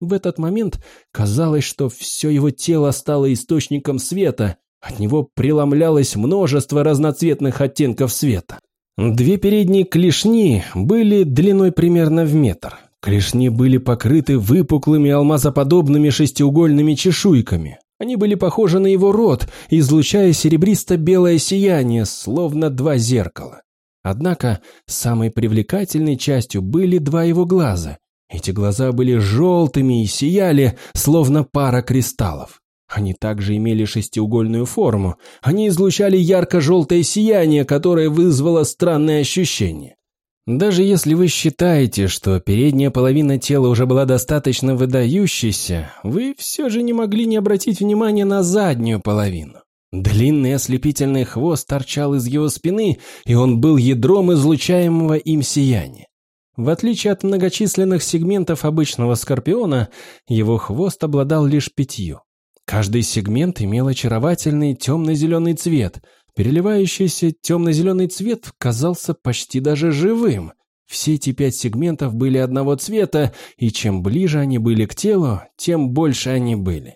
В этот момент казалось, что все его тело стало источником света, от него преломлялось множество разноцветных оттенков света. Две передние клешни были длиной примерно в метр. Клешни были покрыты выпуклыми алмазоподобными шестиугольными чешуйками. Они были похожи на его рот, излучая серебристо-белое сияние, словно два зеркала. Однако самой привлекательной частью были два его глаза. Эти глаза были желтыми и сияли, словно пара кристаллов. Они также имели шестиугольную форму. Они излучали ярко-желтое сияние, которое вызвало странное ощущение. Даже если вы считаете, что передняя половина тела уже была достаточно выдающейся, вы все же не могли не обратить внимания на заднюю половину. Длинный ослепительный хвост торчал из его спины, и он был ядром излучаемого им сияния. В отличие от многочисленных сегментов обычного скорпиона, его хвост обладал лишь пятью. Каждый сегмент имел очаровательный темно-зеленый цвет. Переливающийся темно-зеленый цвет казался почти даже живым. Все эти пять сегментов были одного цвета, и чем ближе они были к телу, тем больше они были.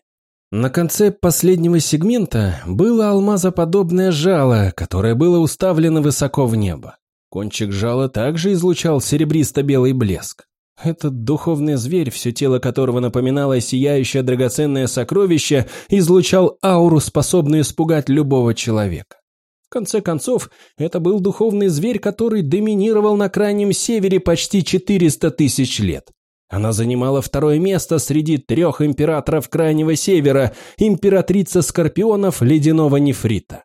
На конце последнего сегмента было алмазоподобное жало, которое было уставлено высоко в небо. Кончик жала также излучал серебристо-белый блеск. Этот духовный зверь, все тело которого напоминало сияющее драгоценное сокровище, излучал ауру, способную испугать любого человека. Конце концов, это был духовный зверь, который доминировал на Крайнем Севере почти 400 тысяч лет. Она занимала второе место среди трех императоров Крайнего Севера, императрица Скорпионов Ледяного Нефрита.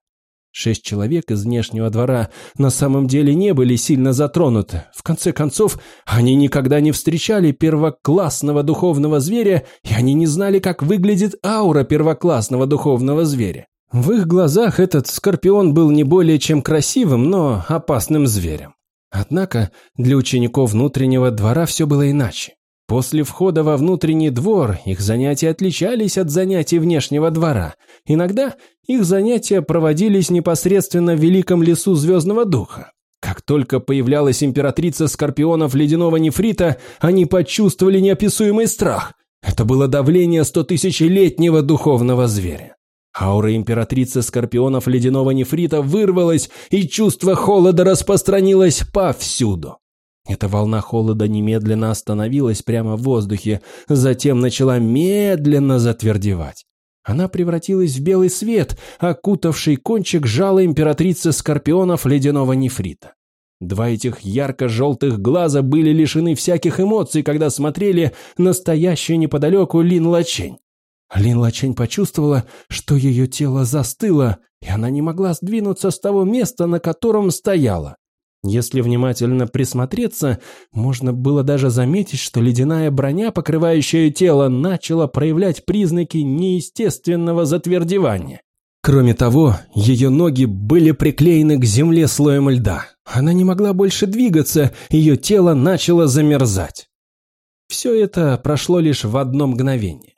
Шесть человек из внешнего двора на самом деле не были сильно затронуты. В конце концов, они никогда не встречали первоклассного духовного зверя, и они не знали, как выглядит аура первоклассного духовного зверя. В их глазах этот скорпион был не более чем красивым, но опасным зверем. Однако для учеников внутреннего двора все было иначе. После входа во внутренний двор их занятия отличались от занятий внешнего двора. Иногда их занятия проводились непосредственно в великом лесу Звездного Духа. Как только появлялась императрица скорпионов ледяного нефрита, они почувствовали неописуемый страх. Это было давление стотысячелетнего духовного зверя. Аура императрицы скорпионов ледяного нефрита вырвалась, и чувство холода распространилось повсюду. Эта волна холода немедленно остановилась прямо в воздухе, затем начала медленно затвердевать. Она превратилась в белый свет, окутавший кончик жала императрицы скорпионов ледяного нефрита. Два этих ярко-желтых глаза были лишены всяких эмоций, когда смотрели настоящую неподалеку Лин Лачень. Лин Лачень почувствовала, что ее тело застыло, и она не могла сдвинуться с того места, на котором стояла. Если внимательно присмотреться, можно было даже заметить, что ледяная броня, покрывающая тело, начала проявлять признаки неестественного затвердевания. Кроме того, ее ноги были приклеены к земле слоем льда. Она не могла больше двигаться, ее тело начало замерзать. Все это прошло лишь в одно мгновение.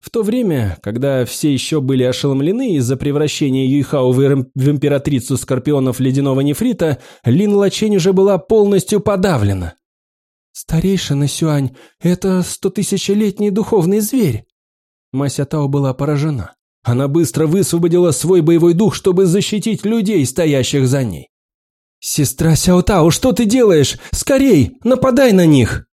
В то время, когда все еще были ошеломлены из-за превращения Юйхао в императрицу скорпионов ледяного нефрита, Лин Лачень уже была полностью подавлена. «Старейшина Сюань, это стотысячелетний духовный зверь!» Мася Тао была поражена. Она быстро высвободила свой боевой дух, чтобы защитить людей, стоящих за ней. «Сестра Сяотао, что ты делаешь? Скорей, нападай на них!»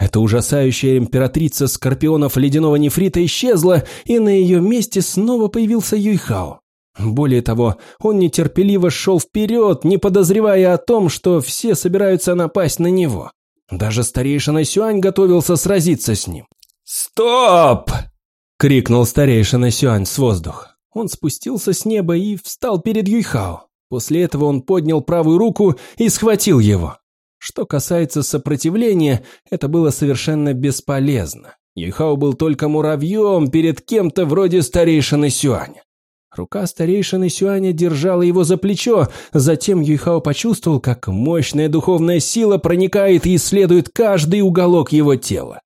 Эта ужасающая императрица скорпионов ледяного нефрита исчезла, и на ее месте снова появился Юйхао. Более того, он нетерпеливо шел вперед, не подозревая о том, что все собираются напасть на него. Даже старейшина Сюань готовился сразиться с ним. «Стоп!» — крикнул старейшина Сюань с воздуха. Он спустился с неба и встал перед Юйхао. После этого он поднял правую руку и схватил его. Что касается сопротивления, это было совершенно бесполезно. Юйхао был только муравьем перед кем-то вроде старейшины Сюаня. Рука старейшины Сюаня держала его за плечо, затем Юйхао почувствовал, как мощная духовная сила проникает и исследует каждый уголок его тела.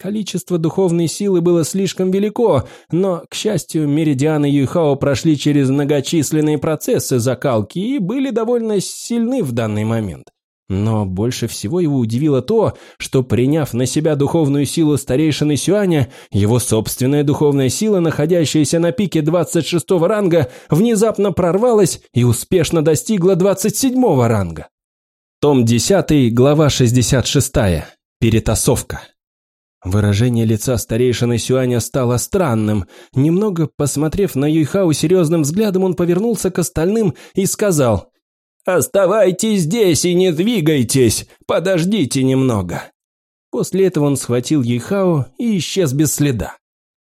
Количество духовной силы было слишком велико, но, к счастью, меридианы Юйхао прошли через многочисленные процессы закалки и были довольно сильны в данный момент. Но больше всего его удивило то, что, приняв на себя духовную силу старейшины Сюаня, его собственная духовная сила, находящаяся на пике 26 ранга, внезапно прорвалась и успешно достигла 27 ранга. Том 10, глава 66. Перетасовка. Выражение лица старейшины Сюаня стало странным. Немного посмотрев на Юйхау серьезным взглядом, он повернулся к остальным и сказал «Оставайтесь здесь и не двигайтесь, подождите немного». После этого он схватил Юйхао и исчез без следа.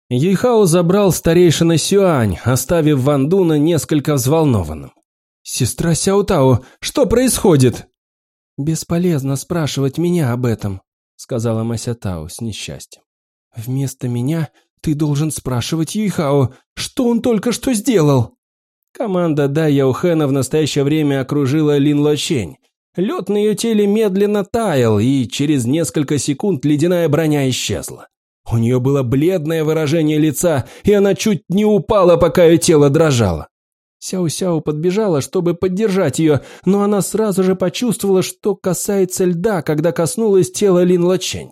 Юйхао забрал старейшина Сюань, оставив Ван Дуна несколько взволнованным. «Сестра Сяутао, что происходит?» «Бесполезно спрашивать меня об этом», — сказала Мася Тао с несчастьем. «Вместо меня ты должен спрашивать Юйхао, что он только что сделал?» Команда Да Яухена в настоящее время окружила Лин Лочень. Лед на ее теле медленно таял, и через несколько секунд ледяная броня исчезла. У нее было бледное выражение лица, и она чуть не упала, пока ее тело дрожало. Сяо-Сяо подбежала, чтобы поддержать ее, но она сразу же почувствовала, что касается льда, когда коснулась тела Лин Лочень.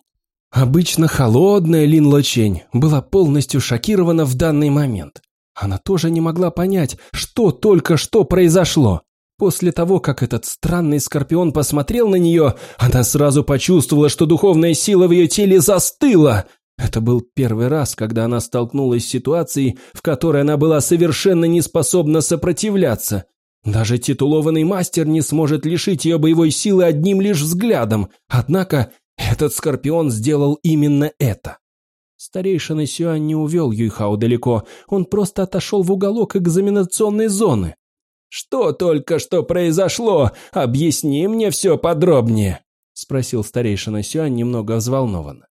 Обычно холодная Лин Лочень была полностью шокирована в данный момент. Она тоже не могла понять, что только что произошло. После того, как этот странный скорпион посмотрел на нее, она сразу почувствовала, что духовная сила в ее теле застыла. Это был первый раз, когда она столкнулась с ситуацией, в которой она была совершенно не способна сопротивляться. Даже титулованный мастер не сможет лишить ее боевой силы одним лишь взглядом. Однако этот скорпион сделал именно это. Старейшина Сюань не увел Юйхао далеко, он просто отошел в уголок экзаменационной зоны. «Что только что произошло? Объясни мне все подробнее», – спросил старейшина Сюань немного взволнованно.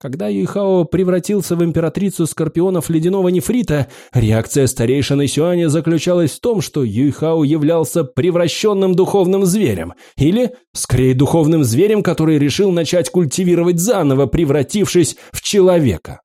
Когда Юйхао превратился в императрицу скорпионов ледяного нефрита, реакция старейшины Сюаня заключалась в том, что Юйхао являлся превращенным духовным зверем, или, скорее, духовным зверем, который решил начать культивировать заново, превратившись в человека.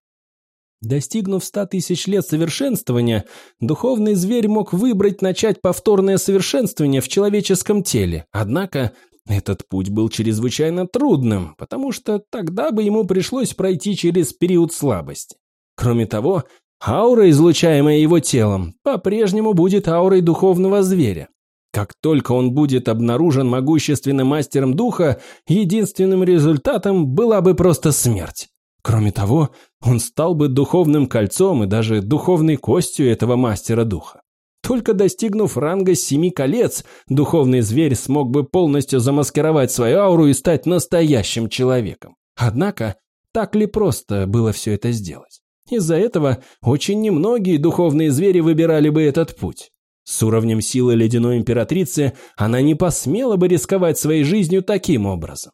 Достигнув ста тысяч лет совершенствования, духовный зверь мог выбрать начать повторное совершенствование в человеческом теле, однако этот путь был чрезвычайно трудным, потому что тогда бы ему пришлось пройти через период слабости. Кроме того, аура, излучаемая его телом, по-прежнему будет аурой духовного зверя. Как только он будет обнаружен могущественным мастером духа, единственным результатом была бы просто смерть. Кроме того, он стал бы духовным кольцом и даже духовной костью этого мастера духа. Только достигнув ранга семи колец, духовный зверь смог бы полностью замаскировать свою ауру и стать настоящим человеком. Однако, так ли просто было все это сделать? Из-за этого очень немногие духовные звери выбирали бы этот путь. С уровнем силы ледяной императрицы она не посмела бы рисковать своей жизнью таким образом.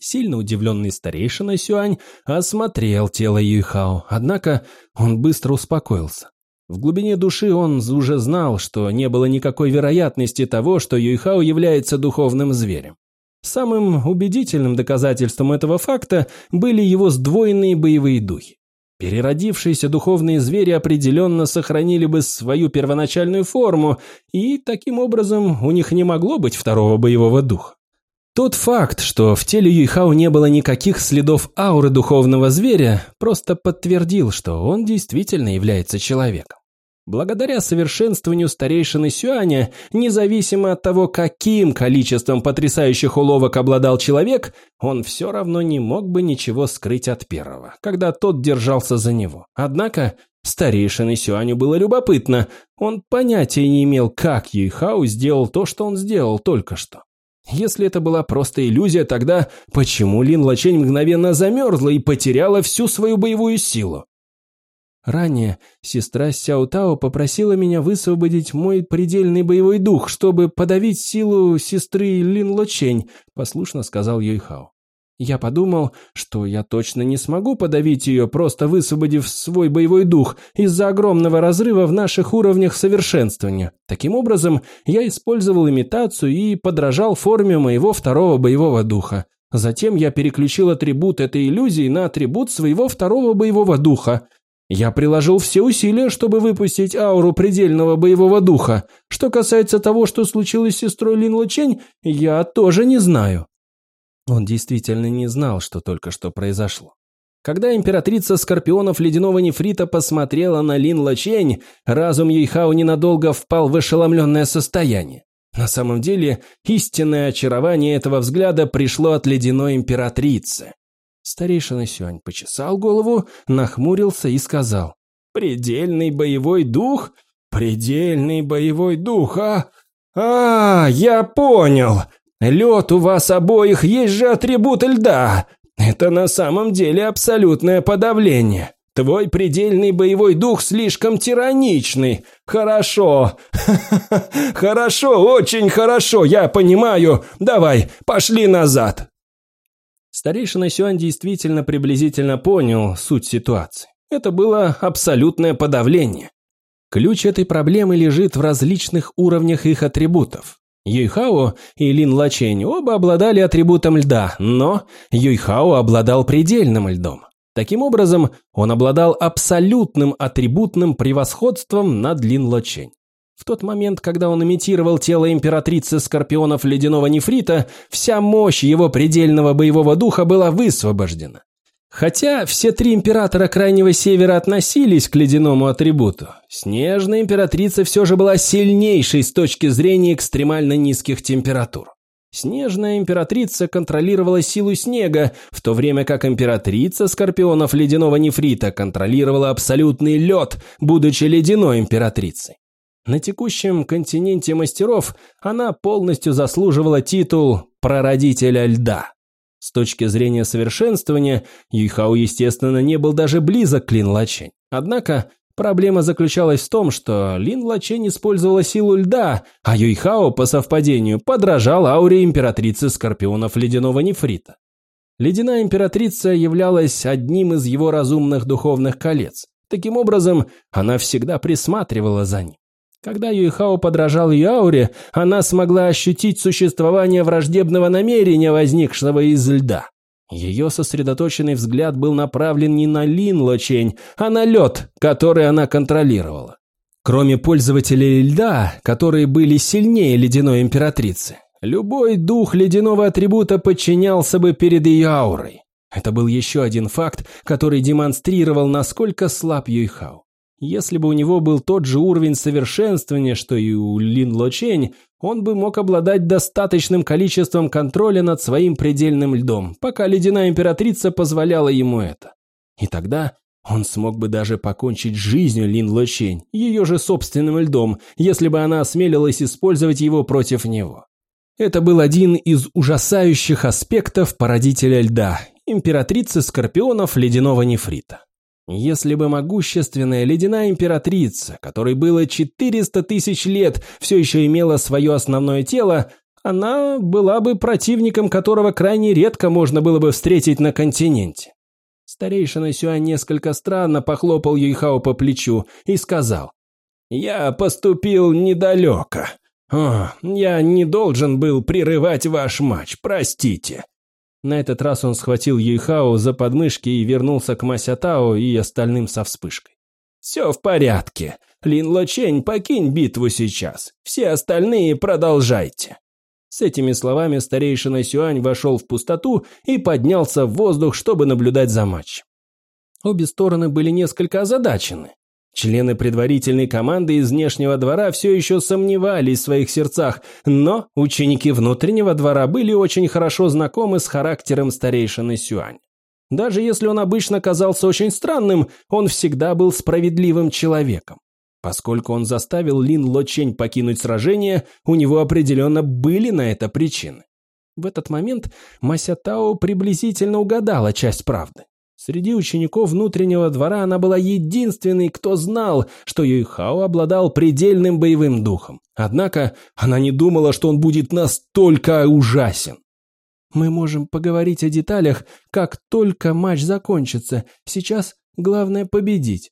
Сильно удивленный старейшина Сюань осмотрел тело Юйхао, однако он быстро успокоился. В глубине души он уже знал, что не было никакой вероятности того, что Юйхао является духовным зверем. Самым убедительным доказательством этого факта были его сдвоенные боевые духи. Переродившиеся духовные звери определенно сохранили бы свою первоначальную форму, и таким образом у них не могло быть второго боевого духа. Тот факт, что в теле Юйхао не было никаких следов ауры духовного зверя, просто подтвердил, что он действительно является человеком. Благодаря совершенствованию старейшины Сюаня, независимо от того, каким количеством потрясающих уловок обладал человек, он все равно не мог бы ничего скрыть от первого, когда тот держался за него. Однако старейшине Сюаню было любопытно, он понятия не имел, как Юйхао сделал то, что он сделал только что. Если это была просто иллюзия, тогда почему Лин Лачень мгновенно замерзла и потеряла всю свою боевую силу? Ранее сестра Сяо Тао попросила меня высвободить мой предельный боевой дух, чтобы подавить силу сестры Лин Лочень, послушно сказал Юйхао. Я подумал, что я точно не смогу подавить ее, просто высвободив свой боевой дух из-за огромного разрыва в наших уровнях совершенствования. Таким образом, я использовал имитацию и подражал форме моего второго боевого духа. Затем я переключил атрибут этой иллюзии на атрибут своего второго боевого духа. Я приложил все усилия, чтобы выпустить ауру предельного боевого духа. Что касается того, что случилось с сестрой Лин Лучень, я тоже не знаю. Он действительно не знал, что только что произошло. Когда императрица Скорпионов Ледяного Нефрита посмотрела на Лин Лачень, разум Юйхао ненадолго впал в ошеломленное состояние. На самом деле, истинное очарование этого взгляда пришло от Ледяной Императрицы. Старейшина Сюань почесал голову, нахмурился и сказал. «Предельный боевой дух? Предельный боевой дух, а? А, я понял! Лед у вас обоих есть же атрибут льда. Это на самом деле абсолютное подавление. Твой предельный боевой дух слишком тираничный. Хорошо. <laughs> Хорошо, очень хорошо, я понимаю. Давай, пошли назад. Старейшина Сюань действительно приблизительно понял суть ситуации. Это было абсолютное подавление. Ключ этой проблемы лежит в различных уровнях их атрибутов. Юйхао и Лин Лачень оба обладали атрибутом льда, но Юйхао обладал предельным льдом. Таким образом, он обладал абсолютным атрибутным превосходством над Лин Лачень. В тот момент, когда он имитировал тело императрицы скорпионов ледяного нефрита, вся мощь его предельного боевого духа была высвобождена. Хотя все три императора Крайнего Севера относились к ледяному атрибуту, снежная императрица все же была сильнейшей с точки зрения экстремально низких температур. Снежная императрица контролировала силу снега, в то время как императрица Скорпионов Ледяного Нефрита контролировала абсолютный лед, будучи ледяной императрицей. На текущем континенте мастеров она полностью заслуживала титул «прародителя льда». С точки зрения совершенствования, Юйхао, естественно, не был даже близок к Лин Лачень. Однако, проблема заключалась в том, что Лин Лачень использовала силу льда, а Юйхао, по совпадению, подражал ауре императрицы Скорпионов Ледяного Нефрита. Ледяная императрица являлась одним из его разумных духовных колец. Таким образом, она всегда присматривала за ним. Когда Юйхао подражал Яуре, она смогла ощутить существование враждебного намерения, возникшего из льда. Ее сосредоточенный взгляд был направлен не на Лин Лочень, а на лед, который она контролировала. Кроме пользователей льда, которые были сильнее ледяной императрицы, любой дух ледяного атрибута подчинялся бы перед ее аурой. Это был еще один факт, который демонстрировал, насколько слаб Юйхао. Если бы у него был тот же уровень совершенствования, что и у Лин Лочень, он бы мог обладать достаточным количеством контроля над своим предельным льдом, пока ледяная императрица позволяла ему это. И тогда он смог бы даже покончить жизнью Лин Лочень, ее же собственным льдом, если бы она осмелилась использовать его против него. Это был один из ужасающих аспектов породителя льда, императрицы скорпионов ледяного нефрита. Если бы могущественная ледяная императрица, которой было 400 тысяч лет, все еще имела свое основное тело, она была бы противником, которого крайне редко можно было бы встретить на континенте. Старейшина Сюань несколько странно похлопал Юйхао по плечу и сказал, «Я поступил недалеко. О, я не должен был прерывать ваш матч, простите. На этот раз он схватил Юйхао за подмышки и вернулся к Масятао и остальным со вспышкой. «Все в порядке. Лин Лочень, покинь битву сейчас. Все остальные продолжайте». С этими словами старейшина Сюань вошел в пустоту и поднялся в воздух, чтобы наблюдать за матчем. Обе стороны были несколько озадачены. Члены предварительной команды из внешнего двора все еще сомневались в своих сердцах, но ученики внутреннего двора были очень хорошо знакомы с характером старейшины Сюань. Даже если он обычно казался очень странным, он всегда был справедливым человеком. Поскольку он заставил Лин Лочень покинуть сражение, у него определенно были на это причины. В этот момент Мася Тао приблизительно угадала часть правды. Среди учеников внутреннего двора она была единственной, кто знал, что Юйхао обладал предельным боевым духом. Однако она не думала, что он будет настолько ужасен. Мы можем поговорить о деталях, как только матч закончится. Сейчас главное победить».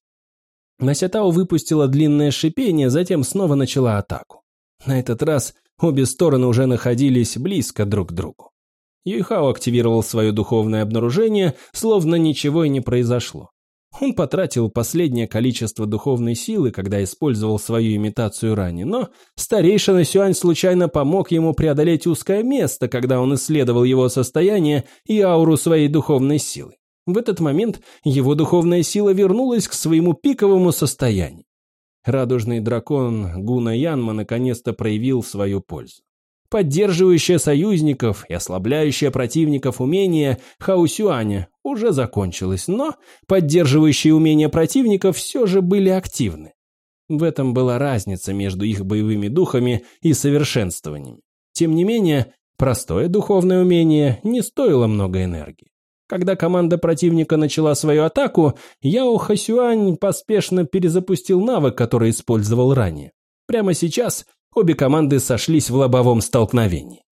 Масятао выпустила длинное шипение, затем снова начала атаку. На этот раз обе стороны уже находились близко друг к другу. Юйхао активировал свое духовное обнаружение, словно ничего и не произошло. Он потратил последнее количество духовной силы, когда использовал свою имитацию ранее, но старейшина Сюань случайно помог ему преодолеть узкое место, когда он исследовал его состояние и ауру своей духовной силы. В этот момент его духовная сила вернулась к своему пиковому состоянию. Радужный дракон Гуна Янма наконец-то проявил свою пользу. Поддерживающее союзников и ослабляющее противников умение Хаусюаня уже закончилось, но поддерживающие умения противников все же были активны. В этом была разница между их боевыми духами и совершенствованием. Тем не менее, простое духовное умение не стоило много энергии. Когда команда противника начала свою атаку, Яо Хасюань поспешно перезапустил навык, который использовал ранее. Прямо сейчас обе команды сошлись в лобовом столкновении.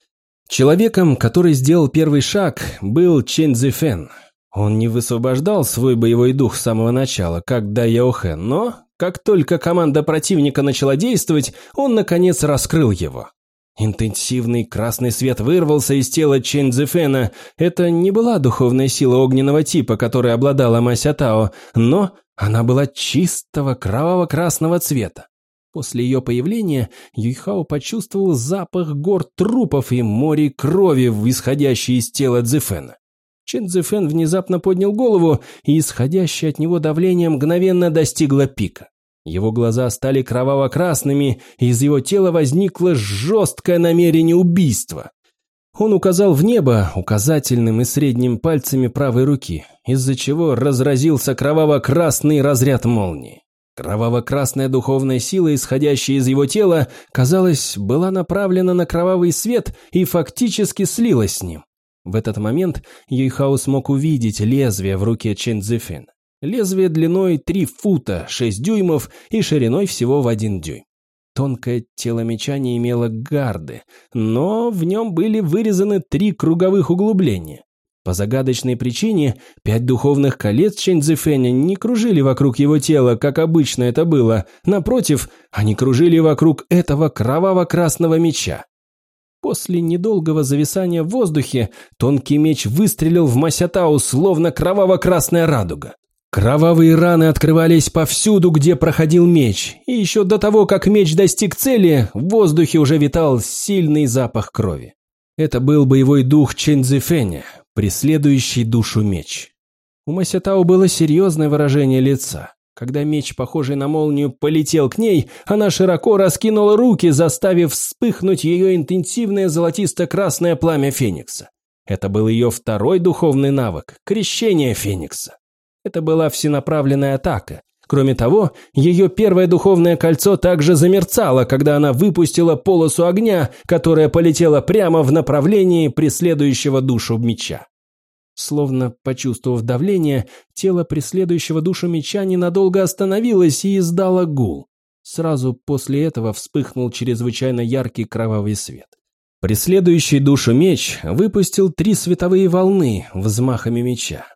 Человеком, который сделал первый шаг, был Чен Цзифен. Он не высвобождал свой боевой дух с самого начала, как Дай Яохен, но как только команда противника начала действовать, он, наконец, раскрыл его. Интенсивный красный свет вырвался из тела Чен Цзефена. Это не была духовная сила огненного типа, которой обладала Мася Тао, но она была чистого кроваво-красного цвета. После ее появления Юйхао почувствовал запах гор трупов и море крови, исходящей из тела Цзефена. Чен Цзефен внезапно поднял голову, и исходящее от него давление мгновенно достигло пика. Его глаза стали кроваво-красными, и из его тела возникло жесткое намерение убийства. Он указал в небо указательным и средним пальцами правой руки, из-за чего разразился кроваво-красный разряд молнии. Кроваво-красная духовная сила, исходящая из его тела, казалось, была направлена на кровавый свет и фактически слилась с ним. В этот момент Юйхао смог увидеть лезвие в руке Чен Цзефен. Лезвие длиной 3 фута 6 дюймов и шириной всего в 1 дюйм. Тонкое тело меча не имело гарды, но в нем были вырезаны три круговых углубления. По загадочной причине пять духовных колец Чэньцзэфэня не кружили вокруг его тела, как обычно это было. Напротив, они кружили вокруг этого кроваво-красного меча. После недолгого зависания в воздухе тонкий меч выстрелил в Масятау, словно кроваво-красная радуга. Кровавые раны открывались повсюду, где проходил меч, и еще до того, как меч достиг цели, в воздухе уже витал сильный запах крови. Это был боевой дух Чэньцзэфэня, преследующий душу меч. У Масятао было серьезное выражение лица. Когда меч, похожий на молнию, полетел к ней, она широко раскинула руки, заставив вспыхнуть ее интенсивное золотисто-красное пламя Феникса. Это был ее второй духовный навык – крещение Феникса. Это была всенаправленная атака. Кроме того, ее первое духовное кольцо также замерцало, когда она выпустила полосу огня, которая полетела прямо в направлении преследующего душу меча. Словно почувствовав давление, тело преследующего душу меча ненадолго остановилось и издало гул. Сразу после этого вспыхнул чрезвычайно яркий кровавый свет. Преследующий душу меч выпустил три световые волны взмахами меча.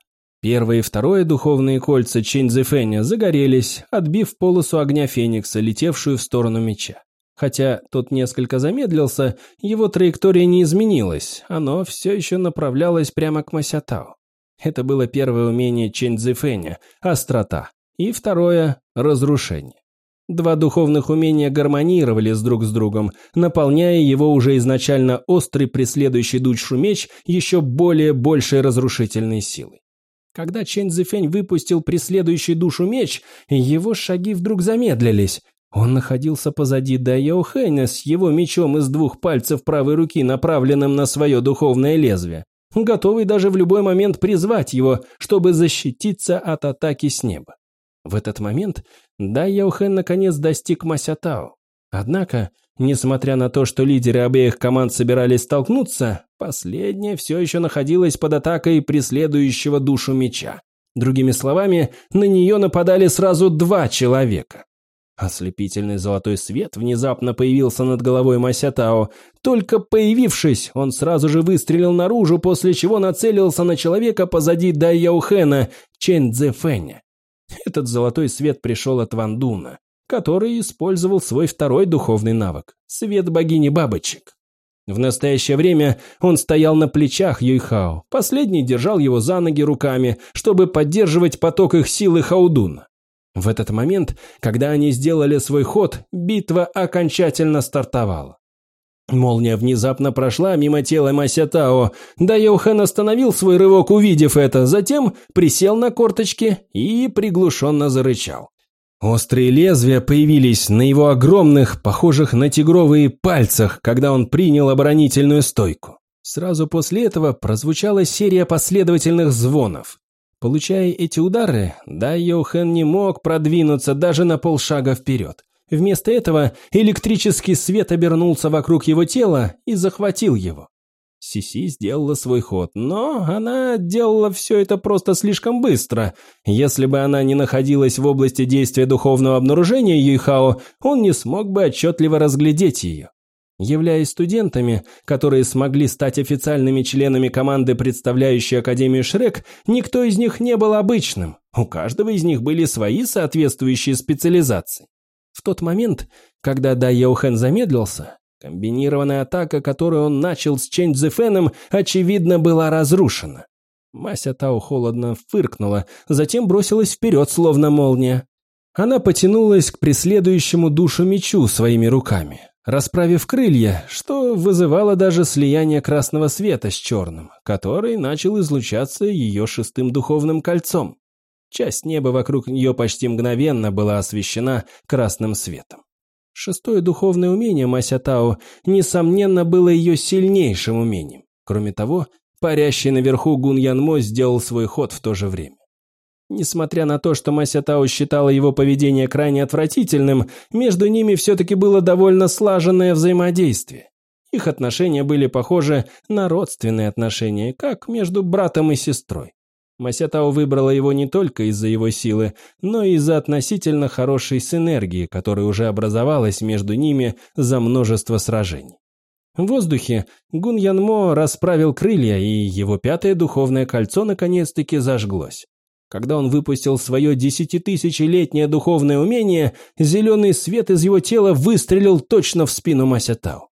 Первое и второе духовные кольца Чэньцзэфэня загорелись, отбив полосу огня Феникса, летевшую в сторону меча. Хотя тот несколько замедлился, его траектория не изменилась, оно все еще направлялось прямо к Масятао. Это было первое умение Чэньцзэфэня – острота, и второе – разрушение. Два духовных умения гармонировали с друг с другом, наполняя его уже изначально острый преследующий душу меч еще более большей разрушительной силой. Когда Чэнь Цзэфэнь выпустил преследующий душу меч, его шаги вдруг замедлились. Он находился позади Дайо Хэня с его мечом из двух пальцев правой руки, направленным на свое духовное лезвие, готовый даже в любой момент призвать его, чтобы защититься от атаки с неба. В этот момент Дайо Хэн наконец достиг Масятао. Однако Несмотря на то, что лидеры обеих команд собирались столкнуться, последняя все еще находилась под атакой преследующего душу меча. Другими словами, на нее нападали сразу два человека. Ослепительный золотой свет внезапно появился над головой Масятао. Только появившись, он сразу же выстрелил наружу, после чего нацелился на человека позади Дай Яухена, Чэнь Цзэфэня. Этот золотой свет пришел от Вандуна, который использовал свой второй духовный навык – свет богини бабочек. В настоящее время он стоял на плечах Юйхао, последний держал его за ноги руками, чтобы поддерживать поток их силы Хаудуна. В этот момент, когда они сделали свой ход, битва окончательно стартовала. Молния внезапно прошла мимо тела Масятао. Да Йохан остановил свой рывок, увидев это, затем присел на корточки и приглушенно зарычал. Острые лезвия появились на его огромных, похожих на тигровые пальцах, когда он принял оборонительную стойку. Сразу после этого прозвучала серия последовательных звонов. Получая эти удары, Дай Йоухэн не мог продвинуться даже на полшага вперед. Вместо этого электрический свет обернулся вокруг его тела и захватил его. Сиси сделала свой ход, но она делала все это просто слишком быстро. Если бы она не находилась в области действия духовного обнаружения Юйхао, он не смог бы отчетливо разглядеть ее. Являясь студентами, которые смогли стать официальными членами команды, представляющей Академию Шрек, никто из них не был обычным. У каждого из них были свои соответствующие специализации. В тот момент, когда Дай Яухен замедлился, комбинированная атака, которую он начал с Чэнь Цзэфэном, очевидно, была разрушена. Мася Тао холодно фыркнула, затем бросилась вперед, словно молния. Она потянулась к преследующему душу мечу своими руками расправив крылья, что вызывало даже слияние красного света с черным, который начал излучаться ее шестым духовным кольцом. Часть неба вокруг нее почти мгновенно была освещена красным светом. Шестое духовное умение Масятао, несомненно, было ее сильнейшим умением. Кроме того, парящий наверху Гун Янмо сделал свой ход в то же время. Несмотря на то, что Мася считала его поведение крайне отвратительным, между ними все-таки было довольно слаженное взаимодействие. Их отношения были похожи на родственные отношения, как между братом и сестрой. Масятао выбрала его не только из-за его силы, но и из-за относительно хорошей синергии, которая уже образовалась между ними за множество сражений. В воздухе Гун Янмо расправил крылья, и его пятое духовное кольцо наконец-таки зажглось. Когда он выпустил свое десятитысячелетнее духовное умение, зеленый свет из его тела выстрелил точно в спину Масятао.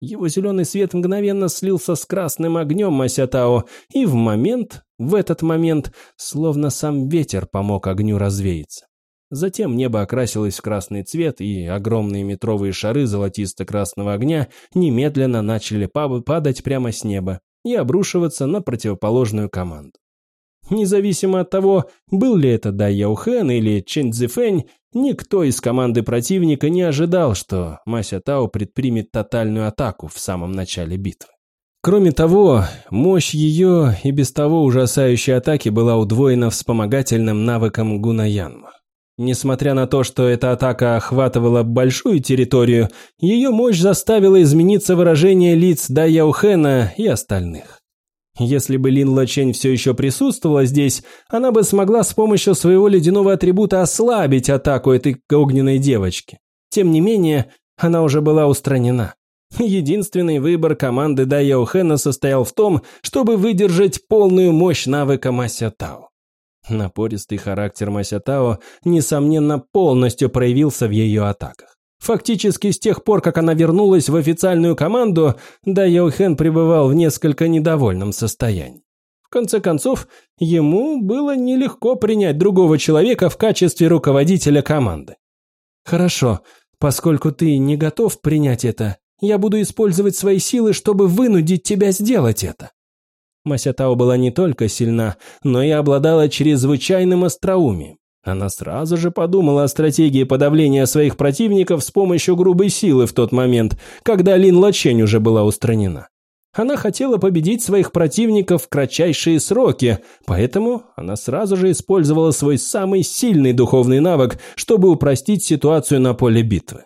Его зеленый свет мгновенно слился с красным огнем Масятао, и в момент, в этот момент, словно сам ветер помог огню развеяться. Затем небо окрасилось в красный цвет, и огромные метровые шары золотисто-красного огня немедленно начали падать прямо с неба и обрушиваться на противоположную команду. Независимо от того, был ли это Дай Яухен или Чен Цзифэнь, никто из команды противника не ожидал, что Мася Тао предпримет тотальную атаку в самом начале битвы. Кроме того, мощь ее и без того ужасающей атаки была удвоена вспомогательным навыком Гунаянма. Несмотря на то, что эта атака охватывала большую территорию, ее мощь заставила измениться выражение лиц Дай Яухена и остальных. Если бы Лин Лачень все еще присутствовала здесь, она бы смогла с помощью своего ледяного атрибута ослабить атаку этой огненной девочки. Тем не менее, она уже была устранена. Единственный выбор команды Дайо Хэна состоял в том, чтобы выдержать полную мощь навыка Мася Тао. Напористый характер Мася Тао, несомненно, полностью проявился в ее атаках. Фактически с тех пор, как она вернулась в официальную команду, Да Йохен пребывал в несколько недовольном состоянии. В конце концов, ему было нелегко принять другого человека в качестве руководителя команды. «Хорошо, поскольку ты не готов принять это, я буду использовать свои силы, чтобы вынудить тебя сделать это». Масятао была не только сильна, но и обладала чрезвычайным остроумием. Она сразу же подумала о стратегии подавления своих противников с помощью грубой силы в тот момент, когда Лин Лачень уже была устранена. Она хотела победить своих противников в кратчайшие сроки, поэтому она сразу же использовала свой самый сильный духовный навык, чтобы упростить ситуацию на поле битвы.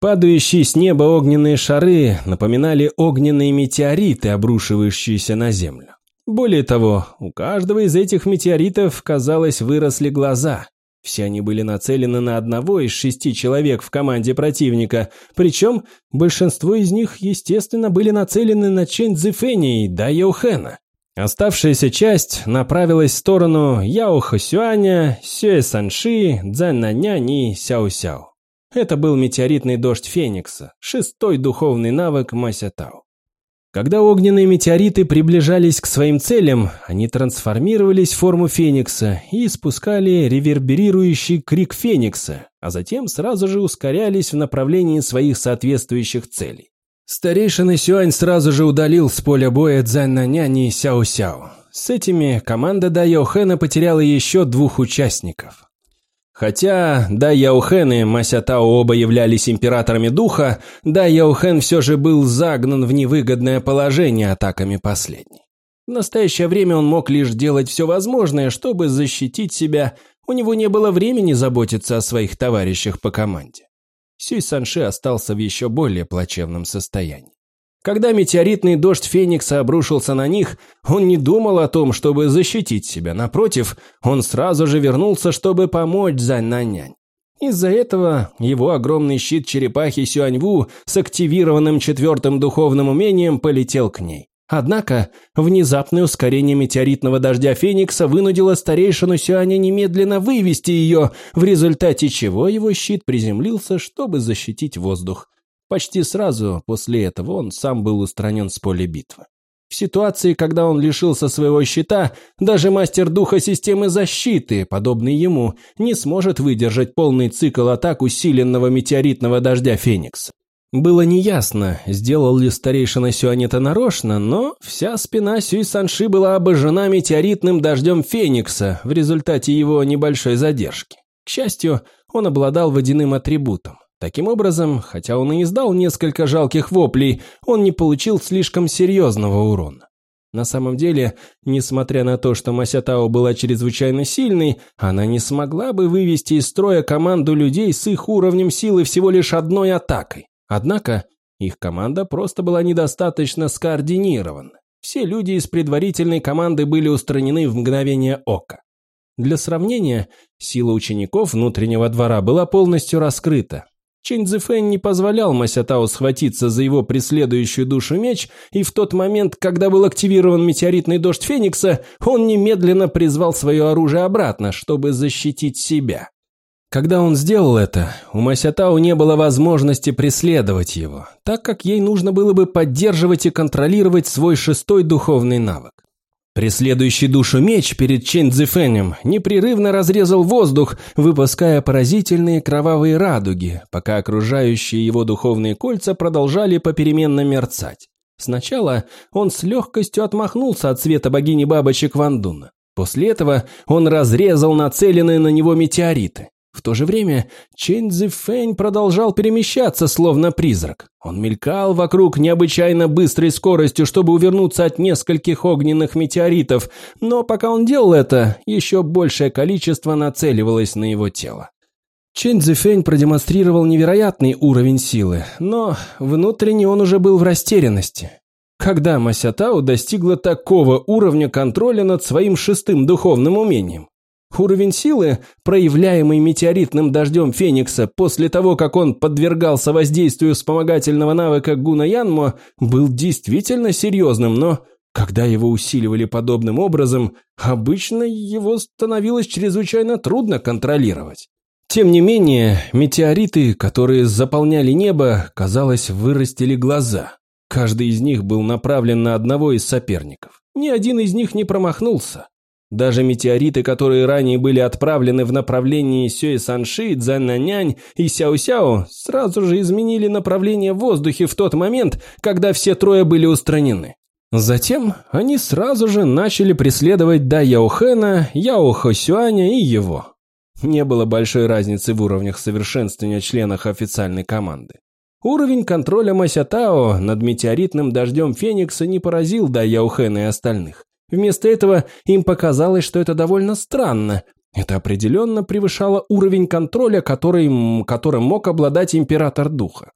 Падающие с неба огненные шары напоминали огненные метеориты, обрушивающиеся на землю. Более того, у каждого из этих метеоритов, казалось, выросли глаза. Все они были нацелены на одного из шести человек в команде противника, причем большинство из них, естественно, были нацелены на Чэнь Цзэфэня и Да Йоухэна. Оставшаяся часть направилась в сторону Яо Хосюаня, Сюэ Санши, Цзэн Нанянь и Сяо Сяо. Это был метеоритный дождь Феникса, шестой духовный навык Масятау. Когда огненные метеориты приближались к своим целям, они трансформировались в форму Феникса и испускали реверберирующий крик Феникса, а затем сразу же ускорялись в направлении своих соответствующих целей. Старейшина Сюань сразу же удалил с поля боя Цзань и Сяо-Сяо. С этими команда Дайо Хэна потеряла еще двух участников. Хотя Да Яухен и Масятао оба являлись императорами духа, Да Яухен все же был загнан в невыгодное положение атаками последней. В настоящее время он мог лишь делать все возможное, чтобы защитить себя, у него не было времени заботиться о своих товарищах по команде. Сюй Санши остался в еще более плачевном состоянии. Когда метеоритный дождь Феникса обрушился на них, он не думал о том, чтобы защитить себя. Напротив, он сразу же вернулся, чтобы помочь Заннанянь. Из-за этого его огромный щит черепахи Сюаньву с активированным четвертым духовным умением полетел к ней. Однако, внезапное ускорение метеоритного дождя Феникса вынудило старейшину Сюаня немедленно вывести ее, в результате чего его щит приземлился, чтобы защитить воздух. Почти сразу после этого он сам был устранен с поля битвы. В ситуации, когда он лишился своего щита, даже мастер духа системы защиты, подобный ему, не сможет выдержать полный цикл атак усиленного метеоритного дождя Феникса. Было неясно, сделал ли старейшина Сюань это нарочно, но вся спина Сюй Санши была обожжена метеоритным дождем Феникса в результате его небольшой задержки. К счастью, он обладал водяным атрибутом. Таким образом, хотя он и издал несколько жалких воплей, он не получил слишком серьезного урона. На самом деле, несмотря на то, что Масятао была чрезвычайно сильной, она не смогла бы вывести из строя команду людей с их уровнем силы всего лишь одной атакой. Однако, их команда просто была недостаточно скоординирована. Все люди из предварительной команды были устранены в мгновение ока. Для сравнения, сила учеников внутреннего двора была полностью раскрыта, Чэнь Цзэфэн не позволял Масятао схватиться за его преследующую душу меч, и в тот момент, когда был активирован метеоритный дождь Феникса, он немедленно призвал свое оружие обратно, чтобы защитить себя. Когда он сделал это, у Масятао не было возможности преследовать его, так как ей нужно было бы поддерживать и контролировать свой шестой духовный навык. Преследующий душу меч перед Чэнь Цзэфэнем непрерывно разрезал воздух, выпуская поразительные кровавые радуги, пока окружающие его духовные кольца продолжали попеременно мерцать. Сначала он с легкостью отмахнулся от света богини бабочек Вандуна. После этого он разрезал нацеленные на него метеориты. В то же время Чэнь Цзэфэнь продолжал перемещаться, словно призрак. Он мелькал вокруг необычайно быстрой скоростью, чтобы увернуться от нескольких огненных метеоритов, но пока он делал это, еще большее количество нацеливалось на его тело. Чэнь Цзэфэнь продемонстрировал невероятный уровень силы, но внутренне он уже был в растерянности. Когда Масятау достигла такого уровня контроля над своим шестым духовным умением? Уровень силы, проявляемый метеоритным дождем Феникса после того, как он подвергался воздействию вспомогательного навыка Гуна Янмо, был действительно серьезным, но когда его усиливали подобным образом, обычно его становилось чрезвычайно трудно контролировать. Тем не менее, метеориты, которые заполняли небо, казалось, вырастили глаза. Каждый из них был направлен на одного из соперников. Ни один из них не промахнулся. Даже метеориты, которые ранее были отправлены в направлении Сюэ Санши, Цзэннанянь и Сяо-Сяо, сразу же изменили направление в воздухе в тот момент, когда все трое были устранены. Затем они сразу же начали преследовать Да Яохэна, Яо Хосюаня и его. Не было большой разницы в уровнях совершенствования членов официальной команды. Уровень контроля Масятао над метеоритным дождем Феникса не поразил Да Яохэна и остальных. Вместо этого им показалось, что это довольно странно. Это определенно превышало уровень контроля, который, которым мог обладать император духа.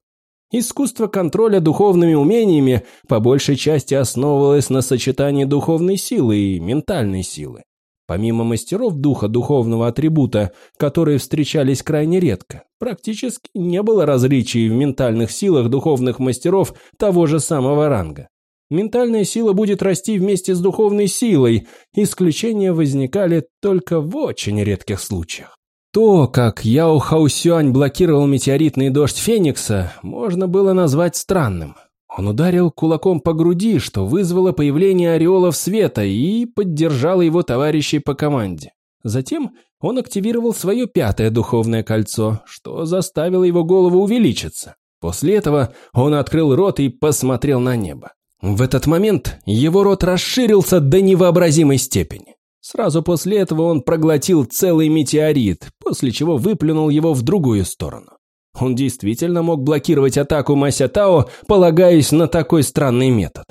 Искусство контроля духовными умениями по большей части основывалось на сочетании духовной силы и ментальной силы. Помимо мастеров духа духовного атрибута, которые встречались крайне редко, практически не было различий в ментальных силах духовных мастеров того же самого ранга. Ментальная сила будет расти вместе с духовной силой, исключения возникали только в очень редких случаях. То, как Яо Хаусюань блокировал метеоритный дождь Феникса, можно было назвать странным. Он ударил кулаком по груди, что вызвало появление ореолов света и поддержало его товарищей по команде. Затем он активировал свое пятое духовное кольцо, что заставило его голову увеличиться. После этого он открыл рот и посмотрел на небо. В этот момент его рот расширился до невообразимой степени. Сразу после этого он проглотил целый метеорит, после чего выплюнул его в другую сторону. Он действительно мог блокировать атаку Мася Тао, полагаясь на такой странный метод.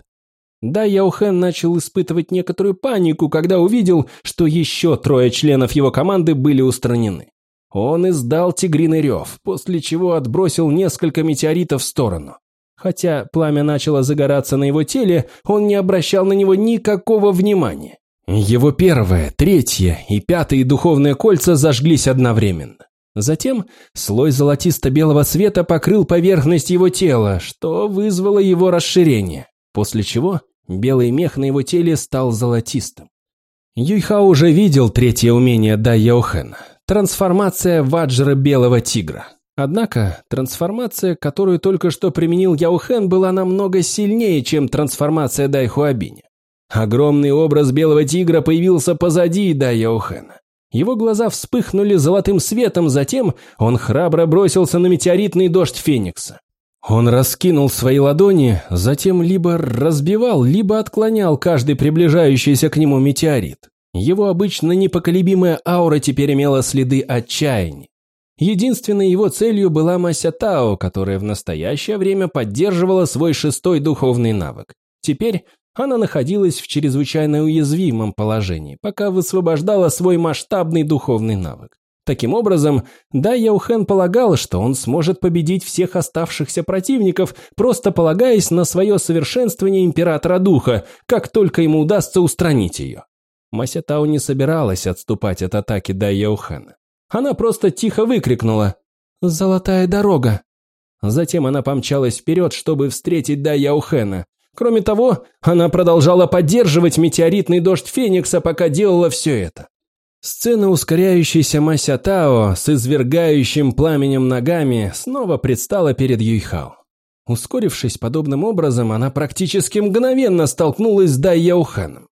Да, Яухен начал испытывать некоторую панику, когда увидел, что еще трое членов его команды были устранены. Он издал тигриный рев, после чего отбросил несколько метеоритов в сторону. Хотя пламя начало загораться на его теле, он не обращал на него никакого внимания. Его первое, третье и пятое духовные кольца зажглись одновременно. Затем слой золотисто-белого света покрыл поверхность его тела, что вызвало его расширение, после чего белый мех на его теле стал золотистым. Юйха уже видел третье умение Дай Яохена – трансформация ваджра белого тигра. Однако трансформация, которую только что применил Яохен, была намного сильнее, чем трансформация Дай Хуабиня. Огромный образ белого тигра появился позади Дай Яохена. Его глаза вспыхнули золотым светом, затем он храбро бросился на метеоритный дождь Феникса. Он раскинул свои ладони, затем либо разбивал, либо отклонял каждый приближающийся к нему метеорит. Его обычно непоколебимая аура теперь имела следы отчаяния. Единственной его целью была Мася Тао, которая в настоящее время поддерживала свой шестой духовный навык. Теперь она находилась в чрезвычайно уязвимом положении, пока высвобождала свой масштабный духовный навык. Таким образом, Дай Яухен полагал, что он сможет победить всех оставшихся противников, просто полагаясь на свое совершенствование Императора Духа, как только ему удастся устранить ее. Мася Тао не собиралась отступать от атаки Дай Яухена. Она просто тихо выкрикнула «Золотая дорога!». Затем она помчалась вперед, чтобы встретить Дай Яухена. Кроме того, она продолжала поддерживать метеоритный дождь Феникса, пока делала все это. Сцена ускоряющейся Мася Тао с извергающим пламенем ногами снова предстала перед Юйхао. Ускорившись подобным образом, она практически мгновенно столкнулась с Дай Яуханом.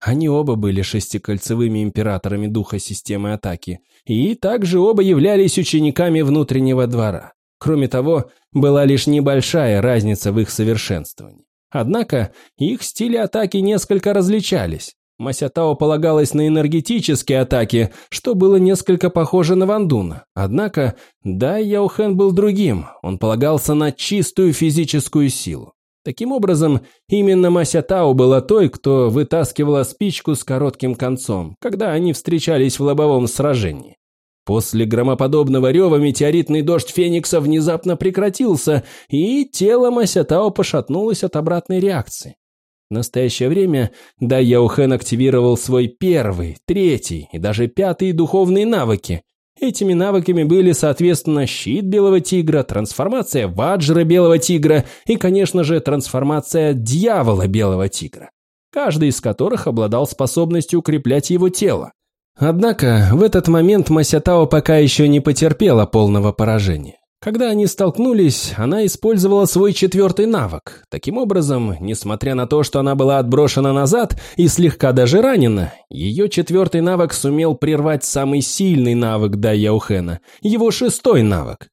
Они оба были шестикольцевыми императорами духа системы атаки, и также оба являлись учениками внутреннего двора. Кроме того, была лишь небольшая разница в их совершенствовании. Однако их стили атаки несколько различались. Масятао полагалась на энергетические атаки, что было несколько похоже на Вандуна. Однако, да, Яухен был другим, он полагался на чистую физическую силу. Таким образом, именно Масятао была той, кто вытаскивала спичку с коротким концом, когда они встречались в лобовом сражении. После громоподобного рева метеоритный дождь Феникса внезапно прекратился, и тело Масятао пошатнулось от обратной реакции. В настоящее время Дай Яухен активировал свой первый, третий и даже пятый духовные навыки. Этими навыками были, соответственно, щит Белого Тигра, трансформация Ваджра Белого Тигра и, конечно же, трансформация Дьявола Белого Тигра, каждый из которых обладал способностью укреплять его тело. Однако в этот момент Масятао пока еще не потерпела полного поражения. Когда они столкнулись, она использовала свой четвертый навык. Таким образом, несмотря на то, что она была отброшена назад и слегка даже ранена, ее четвертый навык сумел прервать самый сильный навык Дай Яухена, его шестой навык.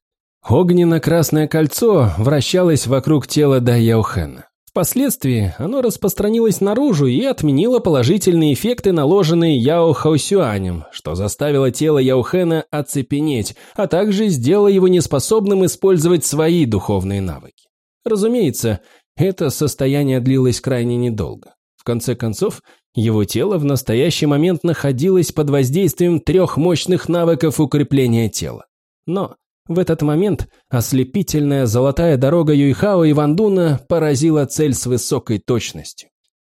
Огненно-красное кольцо вращалось вокруг тела Дай Яухена. Впоследствии оно распространилось наружу и отменило положительные эффекты, наложенные Яо Хаосюанем, что заставило тело Яохена оцепенеть, а также сделало его неспособным использовать свои духовные навыки. Разумеется, это состояние длилось крайне недолго. В конце концов, его тело в настоящий момент находилось под воздействием трех мощных навыков укрепления тела. Но в этот момент ослепительная золотая дорога Юйхао и Вандуна поразила цель с высокой точностью.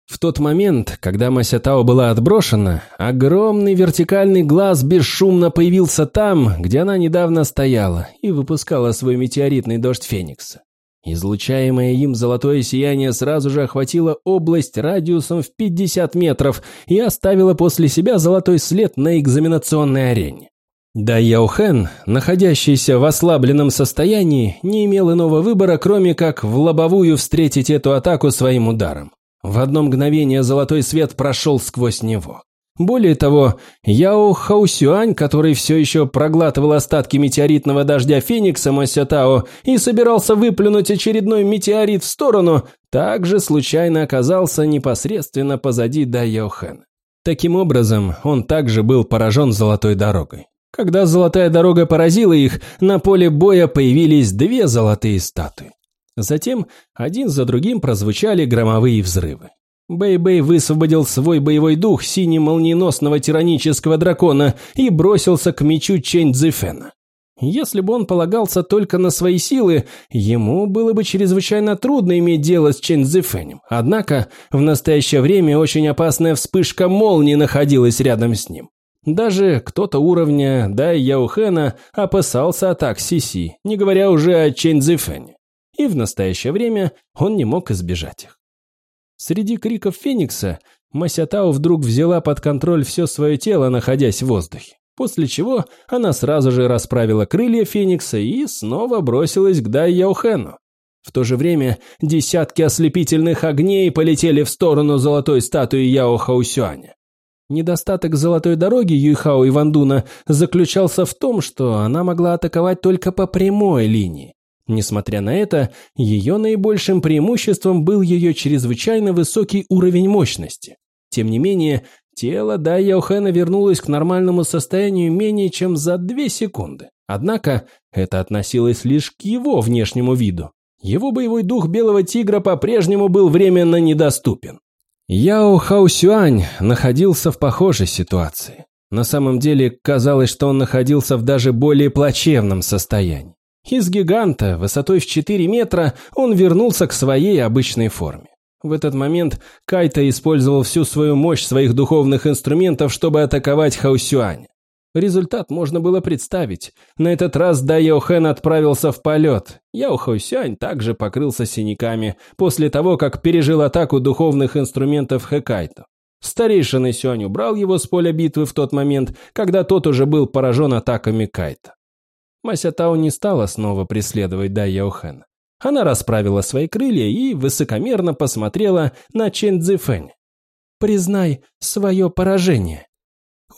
В тот момент, когда Масятао была отброшена, огромный вертикальный глаз бесшумно появился там, где она недавно стояла и выпускала свой метеоритный дождь Феникса. Излучаемое им золотое сияние сразу же охватило область радиусом в 50 метров и оставило после себя золотой след на экзаменационной арене. Да Яохен, находящийся в ослабленном состоянии, не имел иного выбора, кроме как в лобовую встретить эту атаку своим ударом. В одно мгновение золотой свет прошел сквозь него. Более того, Яо Хаусюань, который все еще проглатывал остатки метеоритного дождя Феникса Масятао и собирался выплюнуть очередной метеорит в сторону, также случайно оказался непосредственно позади Да Яохэна. Таким образом, он также был поражен золотой дорогой. Когда золотая дорога поразила их, на поле боя появились две золотые статуи. Затем один за другим прозвучали громовые взрывы. Бэй-Бэй высвободил свой боевой дух сине-молниеносного тиранического дракона и бросился к мечу Чэнь Цзэфэна. Если бы он полагался только на свои силы, ему было бы чрезвычайно трудно иметь дело с Чэнь Цзэфэнем. Однако в настоящее время очень опасная вспышка молнии находилась рядом с ним. Даже кто-то уровня Дай Яухена опасался атак Сиси, не говоря уже о Чэнь Цзэфэне и в настоящее время он не мог избежать их. Среди криков Феникса Масятао вдруг взяла под контроль все свое тело, находясь в воздухе, после чего она сразу же расправила крылья Феникса и снова бросилась к Дай Яохену. В то же время десятки ослепительных огней полетели в сторону золотой статуи Яо Хаусюаня. Недостаток золотой дороги Юйхао и Вандуна заключался в том, что она могла атаковать только по прямой линии. Несмотря на это, ее наибольшим преимуществом был ее чрезвычайно высокий уровень мощности. Тем не менее, тело Дай Яохена вернулось к нормальному состоянию менее чем за две секунды. Однако это относилось лишь к его внешнему виду. Его боевой дух Белого Тигра по-прежнему был временно недоступен. Яо Хаусюань находился в похожей ситуации. На самом деле казалось, что он находился в даже более плачевном состоянии. Из гиганта, высотой в 4 метра, он вернулся к своей обычной форме. В этот момент Кайта использовал всю свою мощь своих духовных инструментов, чтобы атаковать Хаусюань. Результат можно было представить. На этот раз Да Яохэн отправился в полет. Яо Хаусюань также покрылся синяками после того, как пережил атаку духовных инструментов Хэкайто. Старейшина Сюань убрал его с поля битвы в тот момент, когда тот уже был поражен атаками Кайта. Мася Тао не стала снова преследовать Дай Яохэна. Она расправила свои крылья и высокомерно посмотрела на Чен Цзэфэнь. «Признай свое поражение».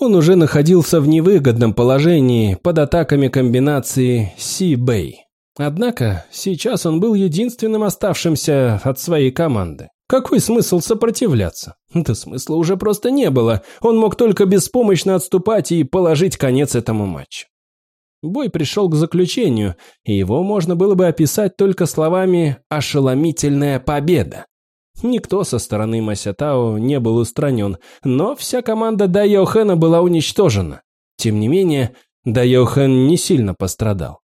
Он уже находился в невыгодном положении под атаками комбинации Си-Бэй. Однако сейчас он был единственным оставшимся от своей команды. Какой смысл сопротивляться? Да смысла уже просто не было. Он мог только беспомощно отступать и положить конец этому матчу. Бой пришел к заключению, и его можно было бы описать только словами «ошеломительная победа». Никто со стороны Масятао не был устранен, но вся команда Дайохэна была уничтожена. Тем не менее, Дайохен не сильно пострадал.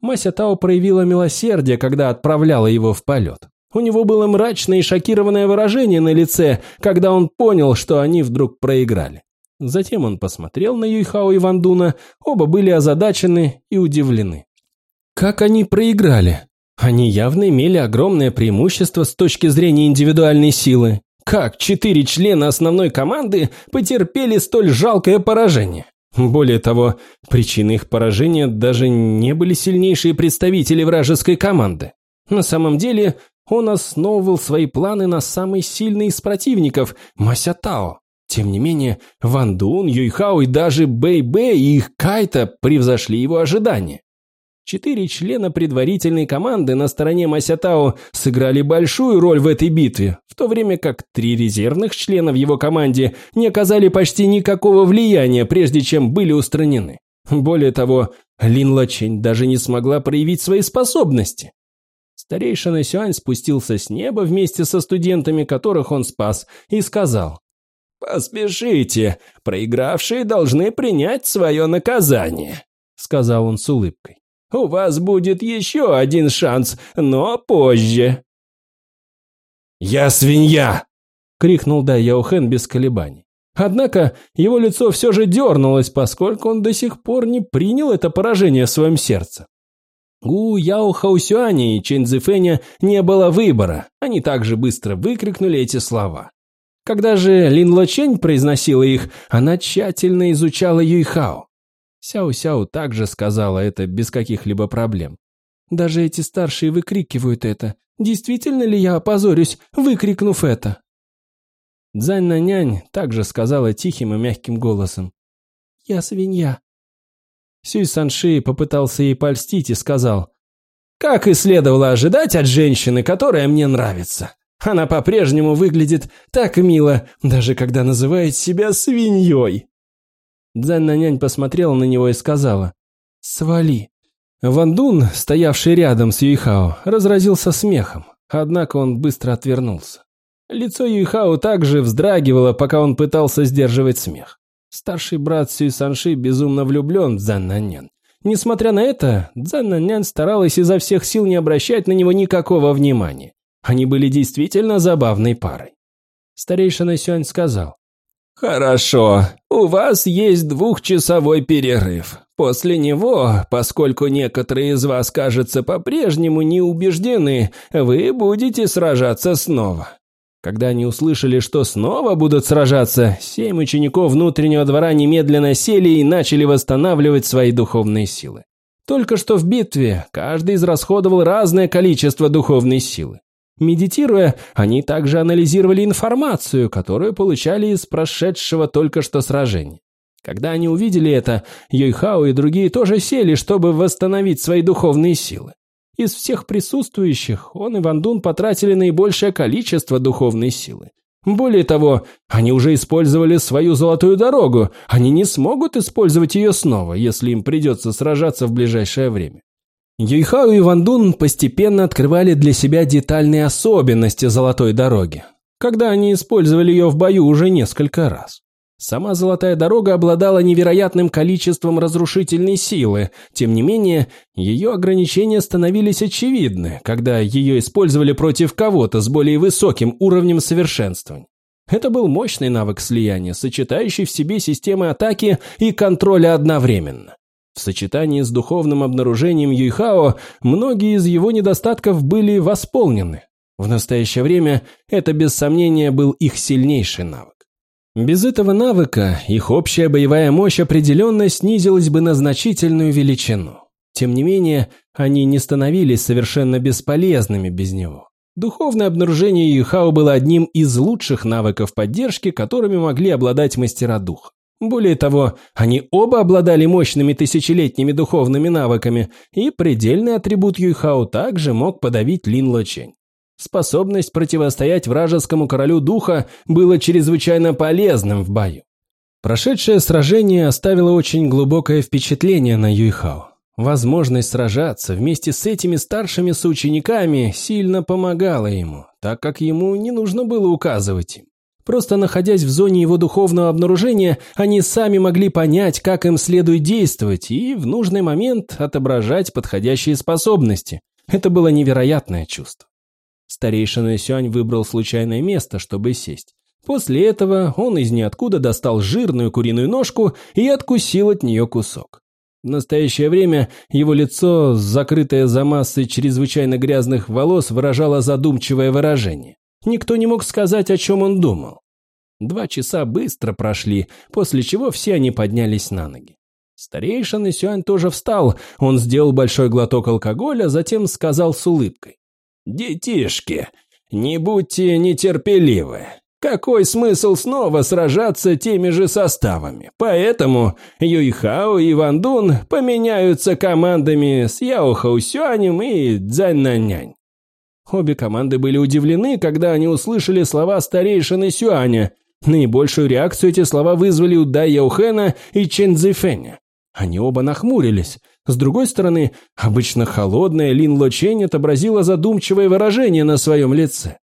Масятао проявила милосердие, когда отправляла его в полет. У него было мрачное и шокированное выражение на лице, когда он понял, что они вдруг проиграли. Затем он посмотрел на Юйхао и Вандуна, оба были озадачены и удивлены. Как они проиграли? Они явно имели огромное преимущество с точки зрения индивидуальной силы. Как четыре члена основной команды потерпели столь жалкое поражение? Более того, причиной их поражения даже не были сильнейшие представители вражеской команды. На самом деле, он основывал свои планы на самый сильный из противников – Масятао. Тем не менее, Ван Дун, Юйхао и даже Бэй Бэй и их Кайта превзошли его ожидания. Четыре члена предварительной команды на стороне Масятао сыграли большую роль в этой битве, в то время как три резервных члена в его команде не оказали почти никакого влияния, прежде чем были устранены. Более того, Лин Лачень даже не смогла проявить свои способности. Старейшина Сюань спустился с неба вместе со студентами, которых он спас, и сказал, «Поспешите, проигравшие должны принять свое наказание», — сказал он с улыбкой. «У вас будет еще один шанс, но позже». «Я свинья!» крикнул Дай Яохен без колебаний. Однако его лицо все же дернулось, поскольку он до сих пор не принял это поражение в своем сердце. У Яо Хаусюаня и Чэнь Цзэфэня не было выбора, они также быстро выкрикнули эти слова. Когда же Лин Лочень произносила их, она тщательно изучала Юйхао. Сяо-Сяо также сказала это без каких-либо проблем. Даже эти старшие выкрикивают это. Действительно ли я опозорюсь, выкрикнув это? Дзань Нанянь также сказала тихим и мягким голосом. «Я свинья». Сюй Санши попытался ей польстить и сказал. «Как и следовало ожидать от женщины, которая мне нравится. Она по-прежнему выглядит так мило, даже когда называет себя свиньей». Дзань Нанянь посмотрела на него и сказала. «Свали». Ван Дун, стоявший рядом с Юйхао, разразился смехом, однако он быстро отвернулся. Лицо Юйхао также вздрагивало, пока он пытался сдерживать смех. Старший брат Сюй Санши безумно влюблен в Цзан Наньян. Несмотря на это, Цзан Наньян старалась изо всех сил не обращать на него никакого внимания. Они были действительно забавной парой. Старейшина Сюань сказал. «Хорошо, у вас есть двухчасовой перерыв. После него, поскольку некоторые из вас, кажется, по-прежнему не убеждены, вы будете сражаться снова. Когда они услышали, что снова будут сражаться, семь учеников внутреннего двора немедленно сели и начали восстанавливать свои духовные силы. Только что в битве каждый израсходовал разное количество духовной силы. Медитируя, они также анализировали информацию, которую получали из прошедшего только что сражения. Когда они увидели это, Йойхао и другие тоже сели, чтобы восстановить свои духовные силы. Из всех присутствующих он и Ван Дун потратили наибольшее количество духовной силы. Более того, они уже использовали свою золотую дорогу, они не смогут использовать ее снова, если им придется сражаться в ближайшее время. Юйхао и Ван Дун постепенно открывали для себя детальные особенности золотой дороги, когда они использовали ее в бою уже несколько раз. Сама Золотая Дорога обладала невероятным количеством разрушительной силы, тем не менее, ее ограничения становились очевидны, когда ее использовали против кого-то с более высоким уровнем совершенствования. Это был мощный навык слияния, сочетающий в себе системы атаки и контроля одновременно. В сочетании с духовным обнаружением Юйхао многие из его недостатков были восполнены. В настоящее время это без сомнения был их сильнейший навык. Без этого навыка их общая боевая мощь определенно снизилась бы на значительную величину. Тем не менее, они не становились совершенно бесполезными без него. Духовное обнаружение Юхао было одним из лучших навыков поддержки, которыми могли обладать мастера духа. Более того, они оба обладали мощными тысячелетними духовными навыками, и предельный атрибут Юйхао также мог подавить Лин Лочень. Способность противостоять вражескому королю духа было чрезвычайно полезным в бою. Прошедшее сражение оставило очень глубокое впечатление на Юйхао. Возможность сражаться вместе с этими старшими соучениками сильно помогала ему, так как ему не нужно было указывать им. Просто находясь в зоне его духовного обнаружения, они сами могли понять, как им следует действовать и в нужный момент отображать подходящие способности. Это было невероятное чувство. Старейшина Сюань выбрал случайное место, чтобы сесть. После этого он из ниоткуда достал жирную куриную ножку и откусил от нее кусок. В настоящее время его лицо, закрытое за массой чрезвычайно грязных волос, выражало задумчивое выражение. Никто не мог сказать, о чем он думал. Два часа быстро прошли, после чего все они поднялись на ноги. Старейшина Сюань тоже встал, он сделал большой глоток алкоголя, затем сказал с улыбкой. «Детишки, не будьте нетерпеливы. Какой смысл снова сражаться теми же составами? Поэтому Юйхао и Ван Дун поменяются командами с Яо Хаусюанем и Цзяньнанянь. Обе команды были удивлены, когда они услышали слова старейшины Сюаня. Наибольшую реакцию эти слова вызвали у Дай Яухена и Чен Цзэфэня. Они оба нахмурились. С другой стороны, обычно холодная Лин Лочень отобразила задумчивое выражение на своем лице.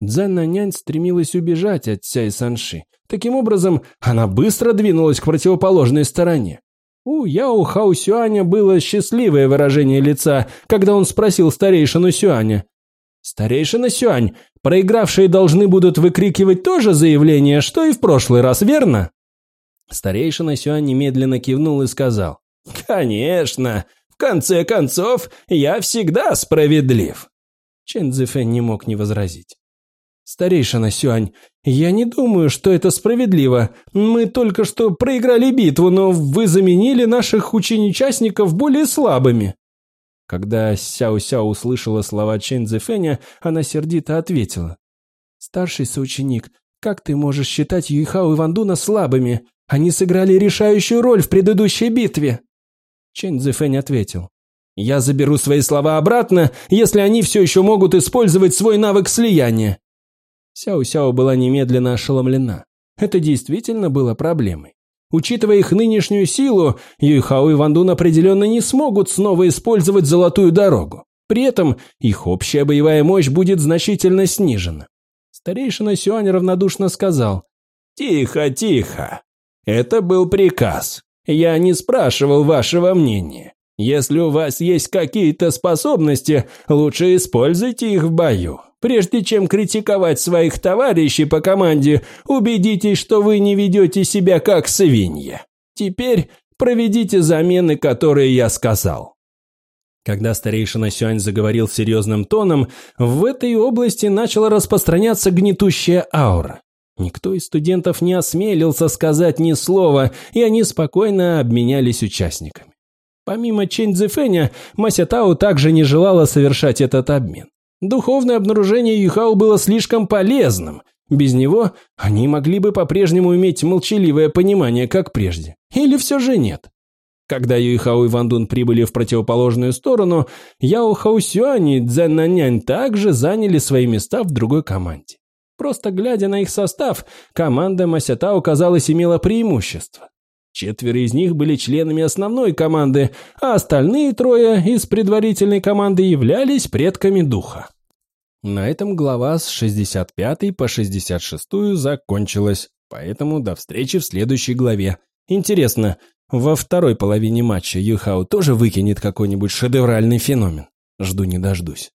Дзанна Нянь стремилась убежать от Цяй Санши. Таким образом, она быстро двинулась к противоположной стороне. У Яо Хао Сюаня было счастливое выражение лица, когда он спросил старейшину Сюаня. Старейшина Сюань, проигравшие должны будут выкрикивать то же заявление, что и в прошлый раз, верно? Старейшина Сюань немедленно кивнул и сказал. «Конечно! В конце концов, я всегда справедлив!» Чен Цзэфэн не мог не возразить. «Старейшина Сюань, я не думаю, что это справедливо. Мы только что проиграли битву, но вы заменили наших ученичастников более слабыми». Когда Сяо-Сяо услышала слова Чен Цзэфэня, она сердито ответила. «Старший соученик, как ты можешь считать Юйхао и Вандуна слабыми? Они сыграли решающую роль в предыдущей битве». Чен Цзэфэнь ответил. «Я заберу свои слова обратно, если они все еще могут использовать свой навык слияния. Сяо-Сяо была немедленно ошеломлена. Это действительно было проблемой. Учитывая их нынешнюю силу, Юйхао и Вандун определенно не смогут снова использовать золотую дорогу. При этом их общая боевая мощь будет значительно снижена. Старейшина Сюань равнодушно сказал. «Тихо, тихо. Это был приказ. Я не спрашивал вашего мнения. Если у вас есть какие-то способности, лучше используйте их в бою. Прежде чем критиковать своих товарищей по команде, убедитесь, что вы не ведете себя как свинья. Теперь проведите замены, которые я сказал». Когда старейшина Сюань заговорил серьезным тоном, в этой области начала распространяться гнетущая аура. Никто из студентов не осмелился сказать ни слова, и они спокойно обменялись участниками. Помимо Чэнь Цзэфэня, Мася Тао также не желала совершать этот обмен. Духовное обнаружение Юхао было слишком полезным. Без него они могли бы по-прежнему иметь молчаливое понимание, как прежде. Или все же нет. Когда Юйхао и Вандун прибыли в противоположную сторону, Яо Хаусюань и Цзэн Нанянь также заняли свои места в другой команде. Просто глядя на их состав, команда Масятао, казалось, имела преимущество. Четверо из них были членами основной команды, а остальные трое из предварительной команды являлись предками духа. На этом глава с 65 по 66 закончилась, поэтому до встречи в следующей главе. Интересно, во второй половине матча Юхао тоже выкинет какой-нибудь шедевральный феномен? Жду не дождусь.